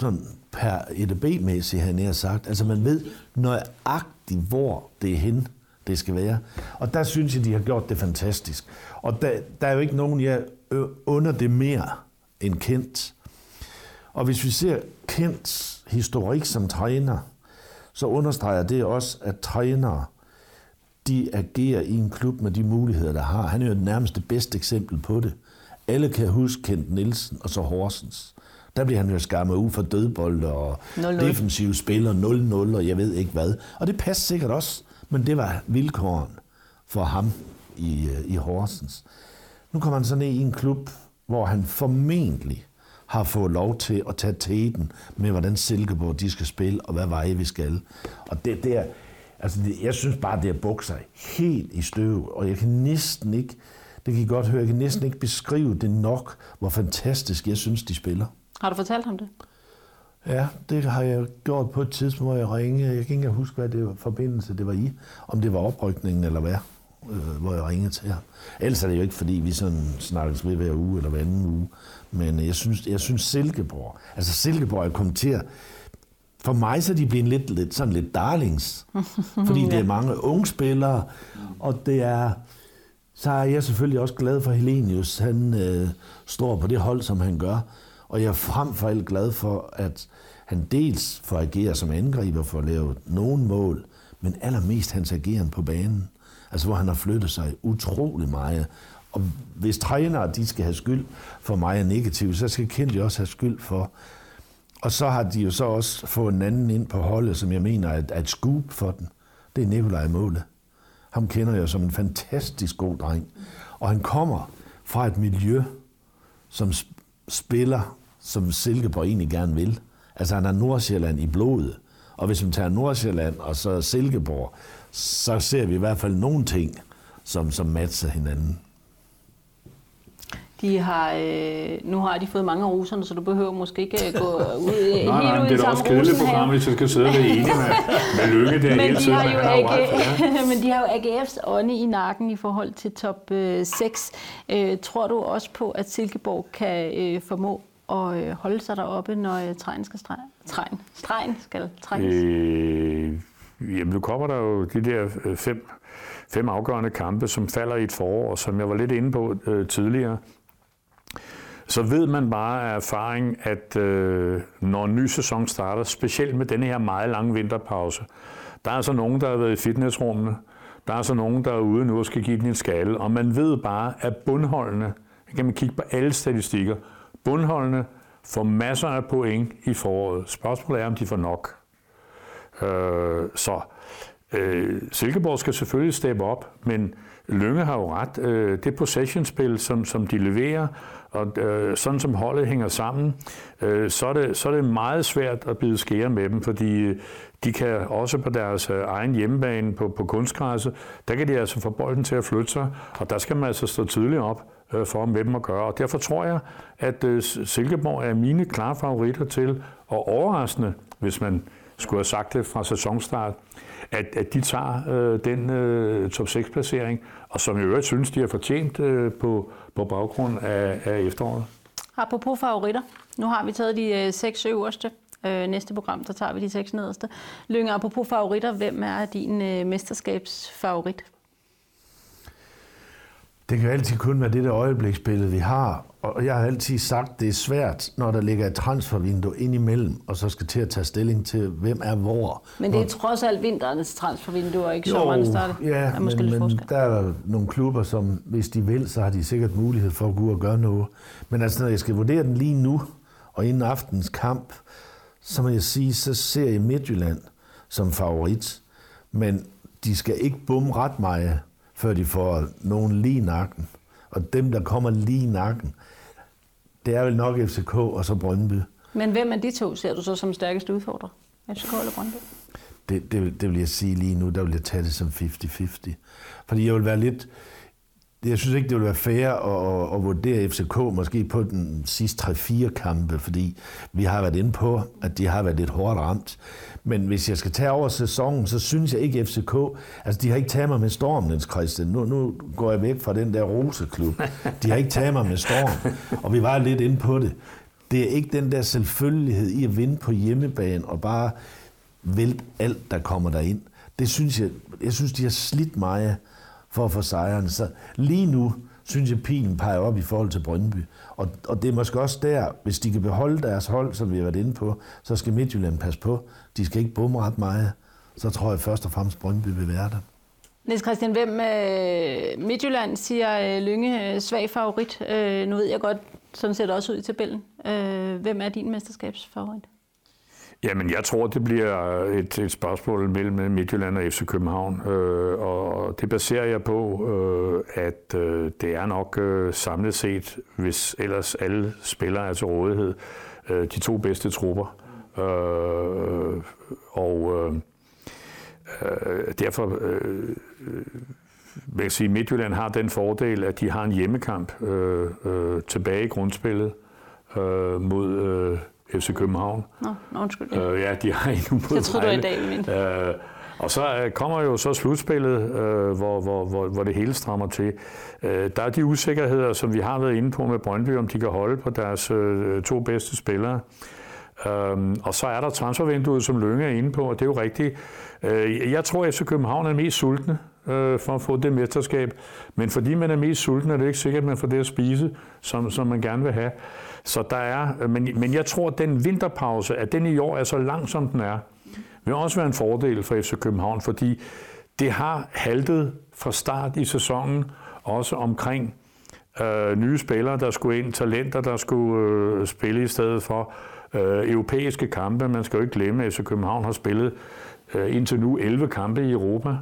sådan per EDB-mæssigt, han jeg sagt. Altså man ved nøjagtigt, hvor det er hen, det skal være. Og der synes jeg, de har gjort det fantastisk. Og der, der er jo ikke nogen, jeg under det mere end Kent. Og hvis vi ser Kents historik som træner, så understreger det også, at trænere, de agerer i en klub med de muligheder, der har. Han er jo det nærmeste bedste eksempel på det. Alle kan huske Kent Nielsen og så Horsens. Der bliver han jo skammet ud for dødbold og 0-0. defensive spiller 0-0 og jeg ved ikke hvad. Og det passer sikkert også, men det var vilkåren for ham i, øh, i Horsens. Nu kommer han så ned i en klub, hvor han formentlig har fået lov til at tage teten med, hvordan Silkeborg de skal spille, og hvad veje vi skal. Og det der, altså det, jeg synes bare, det er bukser helt i støv, og jeg kan næsten ikke, det kan I godt høre, jeg kan næsten ikke beskrive det nok, hvor fantastisk jeg synes, de spiller. Har du fortalt ham det? Ja, det har jeg gjort på et tidspunkt, hvor jeg ringede. Jeg kan ikke huske, hvad det var forbindelse det var i. Om det var oprykningen eller hvad, øh, hvor jeg ringede til ham. Ellers er det jo ikke, fordi vi sådan snakkes ved hver uge eller hver anden uge. Men jeg synes, jeg synes Silkeborg, altså Silkeborg er kommet til at, for mig så er de blevet lidt, lidt, sådan lidt darlings. fordi det er mange unge spillere, og det er, så er jeg selvfølgelig også glad for Helenius. Han øh, står på det hold, som han gør. Og jeg er frem for alt glad for, at han dels får agere som angriber for at lave nogen mål, men allermest hans ageren på banen. Altså hvor han har flyttet sig utrolig meget. Og hvis trænere de skal have skyld for mig er negativ, så skal Kent jo også have skyld for. Og så har de jo så også fået en anden ind på holdet, som jeg mener er, er et scoop for den. Det er Nikolaj Måle. Ham kender jeg som en fantastisk god dreng. Og han kommer fra et miljø, som spiller, som Silkeborg egentlig gerne vil. Altså han er Nordsjælland i blodet. Og hvis man tager Nordsjælland og så Silkeborg, så ser vi i hvert fald nogle ting, som, som matcher hinanden. De har, øh, nu har de fået mange af roserne, så du behøver måske ikke øh, gå ud øh, nej, nej, helt ud i det er også kedeligt program, hvis jeg skal sidde og være enig med, med Lykke der men hele de tiden. har men jo AG, ret, ja. men de har jo AGF's ånde i nakken i forhold til top øh, 6. Øh, tror du også på, at Silkeborg kan øh, formå at øh, holde sig deroppe, når øh, stregen skal strege? Stregen, stregen skal trækkes? Øh, jamen, nu kommer der jo de der øh, fem, fem afgørende kampe, som falder i et forår, som jeg var lidt inde på øh, tidligere. Så ved man bare af erfaring, at øh, når en ny sæson starter, specielt med denne her meget lange vinterpause, der er altså nogen, der har været i fitnessrummene, der er altså nogen, der er ude nu og skal give den en skalle, og man ved bare, at bundholdene, kan man kigge på alle statistikker, bundholdene får masser af point i foråret. Spørgsmålet er, om de får nok. Øh, så øh, Silkeborg skal selvfølgelig steppe op, men Lønge har jo ret. Øh, det possession-spil, som, som de leverer, og øh, sådan som holdet hænger sammen, øh, så, er det, så er det meget svært at bide skære med dem, fordi øh, de kan også på deres øh, egen hjemmebane på, på kunstgræsset, der kan de altså få bolden til at flytte sig, og der skal man altså stå tidligt op øh, for med dem at gøre. Og derfor tror jeg, at øh, Silkeborg er mine klare favoritter til, og overraskende, hvis man skulle have sagt det fra sæsonstart, at, at de tager øh, den øh, top 6-placering, og som i øvrigt synes, de har fortjent øh, på, på baggrund af, af efteråret. Apropos favoritter, nu har vi taget de øh, seks øverste. Øh, næste program, der tager vi de seks nederste. Lynger, apropos favoritter, hvem er din øh, mesterskabsfavorit? Det kan altid kun være det der øjebliksbillede, vi har. Og jeg har altid sagt, at det er svært, når der ligger et transfervindue ind imellem, og så skal til at tage stilling til, hvem er hvor. Men det er trods alt vinterens transfervindue, og ikke sommerens start. Ja, er måske men, men der er nogle klubber, som hvis de vil, så har de sikkert mulighed for at gå ud og gøre noget. Men altså, når jeg skal vurdere den lige nu, og inden aftens kamp, så må jeg sige, så ser jeg Midtjylland som favorit. Men de skal ikke bumme ret meget, før de får nogen lige nakken. Og dem, der kommer lige nakken, det er vel nok FCK og så Brøndby. Men hvem af de to ser du så som stærkeste udfordrer? FCK eller Brøndby? Det, det, det vil jeg sige lige nu, der vil jeg tage det som 50-50. Fordi jeg vil være lidt, jeg synes ikke, det ville være fair at, at vurdere FCK måske på den sidste 3-4 kampe, fordi vi har været inde på, at de har været lidt hårdt ramt. Men hvis jeg skal tage over sæsonen, så synes jeg ikke FCK, altså de har ikke taget mig med storm, Niels Christian. Nu, nu går jeg væk fra den der roseklub. De har ikke taget mig med storm, og vi var lidt inde på det. Det er ikke den der selvfølgelighed i at vinde på hjemmebane og bare vælte alt, der kommer derind. Det synes jeg, jeg synes, de har slidt meget for at få sejren. Så lige nu synes jeg, pilen peger op i forhold til Brøndby. Og, og det er måske også der, hvis de kan beholde deres hold, som vi har været inde på, så skal Midtjylland passe på. De skal ikke bumme ret meget. Så tror jeg først og fremmest, Brøndby vil være der. Niels Christian, hvem øh, Midtjylland siger øh, Lynge øh, svag favorit? Øh, nu ved jeg godt, sådan ser det også ud i tabellen. Øh, hvem er din mesterskabsfavorit? Jamen, jeg tror, det bliver et, et spørgsmål mellem Midtjylland og FC København, øh, og det baserer jeg på, øh, at øh, det er nok øh, samlet set, hvis ellers alle spillere er til rådighed, øh, de to bedste trupper. Øh, og øh, øh, derfor øh, øh vil jeg sige, at Midtjylland har den fordel, at de har en hjemmekamp øh, øh, tilbage i grundspillet øh, mod... Øh, FC København. Nå, undskyld. Øh, ja, de har endnu mod Jeg tror du i dag, min. Øh, og så øh, kommer jo så slutspillet, øh, hvor, hvor, hvor, hvor det hele strammer til. Øh, der er de usikkerheder, som vi har været inde på med Brøndby, om de kan holde på deres øh, to bedste spillere. Øhm, og så er der transfervinduet, som Lønge er inde på, og det er jo rigtigt. Øh, jeg tror, at FC København er mest sultne øh, for at få det mesterskab. Men fordi man er mest sulten, er det ikke sikkert, at man får det at spise, som, som man gerne vil have. Så der er, men, men jeg tror, at den vinterpause, at den i år er så lang, som den er, vil også være en fordel for FC København, fordi det har haltet fra start i sæsonen, også omkring øh, nye spillere, der skulle ind, talenter, der skulle øh, spille i stedet for øh, europæiske kampe. Man skal jo ikke glemme, at FC København har spillet øh, indtil nu 11 kampe i Europa,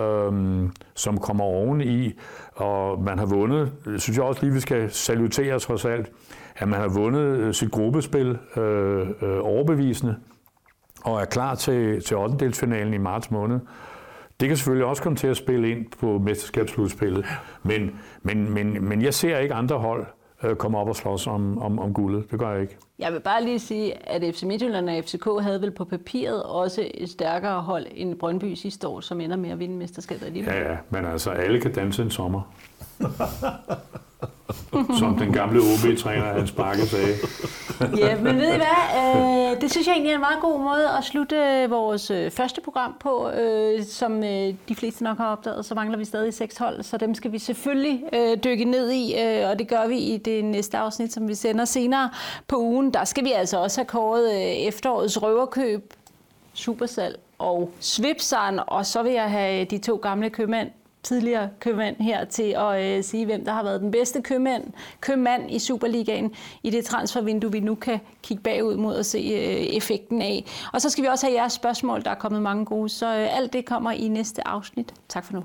øh, som kommer oveni, og man har vundet, synes jeg også lige, vi skal salutere trods alt, at man har vundet øh, sit gruppespil øh, øh, overbevisende og er klar til, til 8. i marts måned. Det kan selvfølgelig også komme til at spille ind på mesterskabsslutspillet, men, men, men, men jeg ser ikke andre hold øh, komme op og slås om, om, om guldet. Det gør jeg ikke. Jeg vil bare lige sige, at FC Midtjylland og FCK havde vel på papiret også et stærkere hold end Brøndby sidste år, som ender med at vinde mesterskabet alligevel. Ja, ja, men altså alle kan danse en sommer. Som den gamle OB-træner Hans Bakke sagde. ja, men ved I hvad? Øh, det synes jeg egentlig er en meget god måde at slutte øh, vores øh, første program på. Som de fleste nok har opdaget, så mangler vi stadig seks hold, så dem skal vi selvfølgelig dykke ned i, og det gør vi i det næste afsnit, som vi sender senere på ugen. Der skal vi altså også have kåret efterårets røverkøb, supersalg og svipseren, og så vil jeg have de to gamle købmænd tidligere købmand her til at øh, sige, hvem der har været den bedste købmand, købmand i Superligaen i det transfervindue, vi nu kan kigge bagud mod og se øh, effekten af. Og så skal vi også have jeres spørgsmål, der er kommet mange gode, så øh, alt det kommer i næste afsnit. Tak for nu.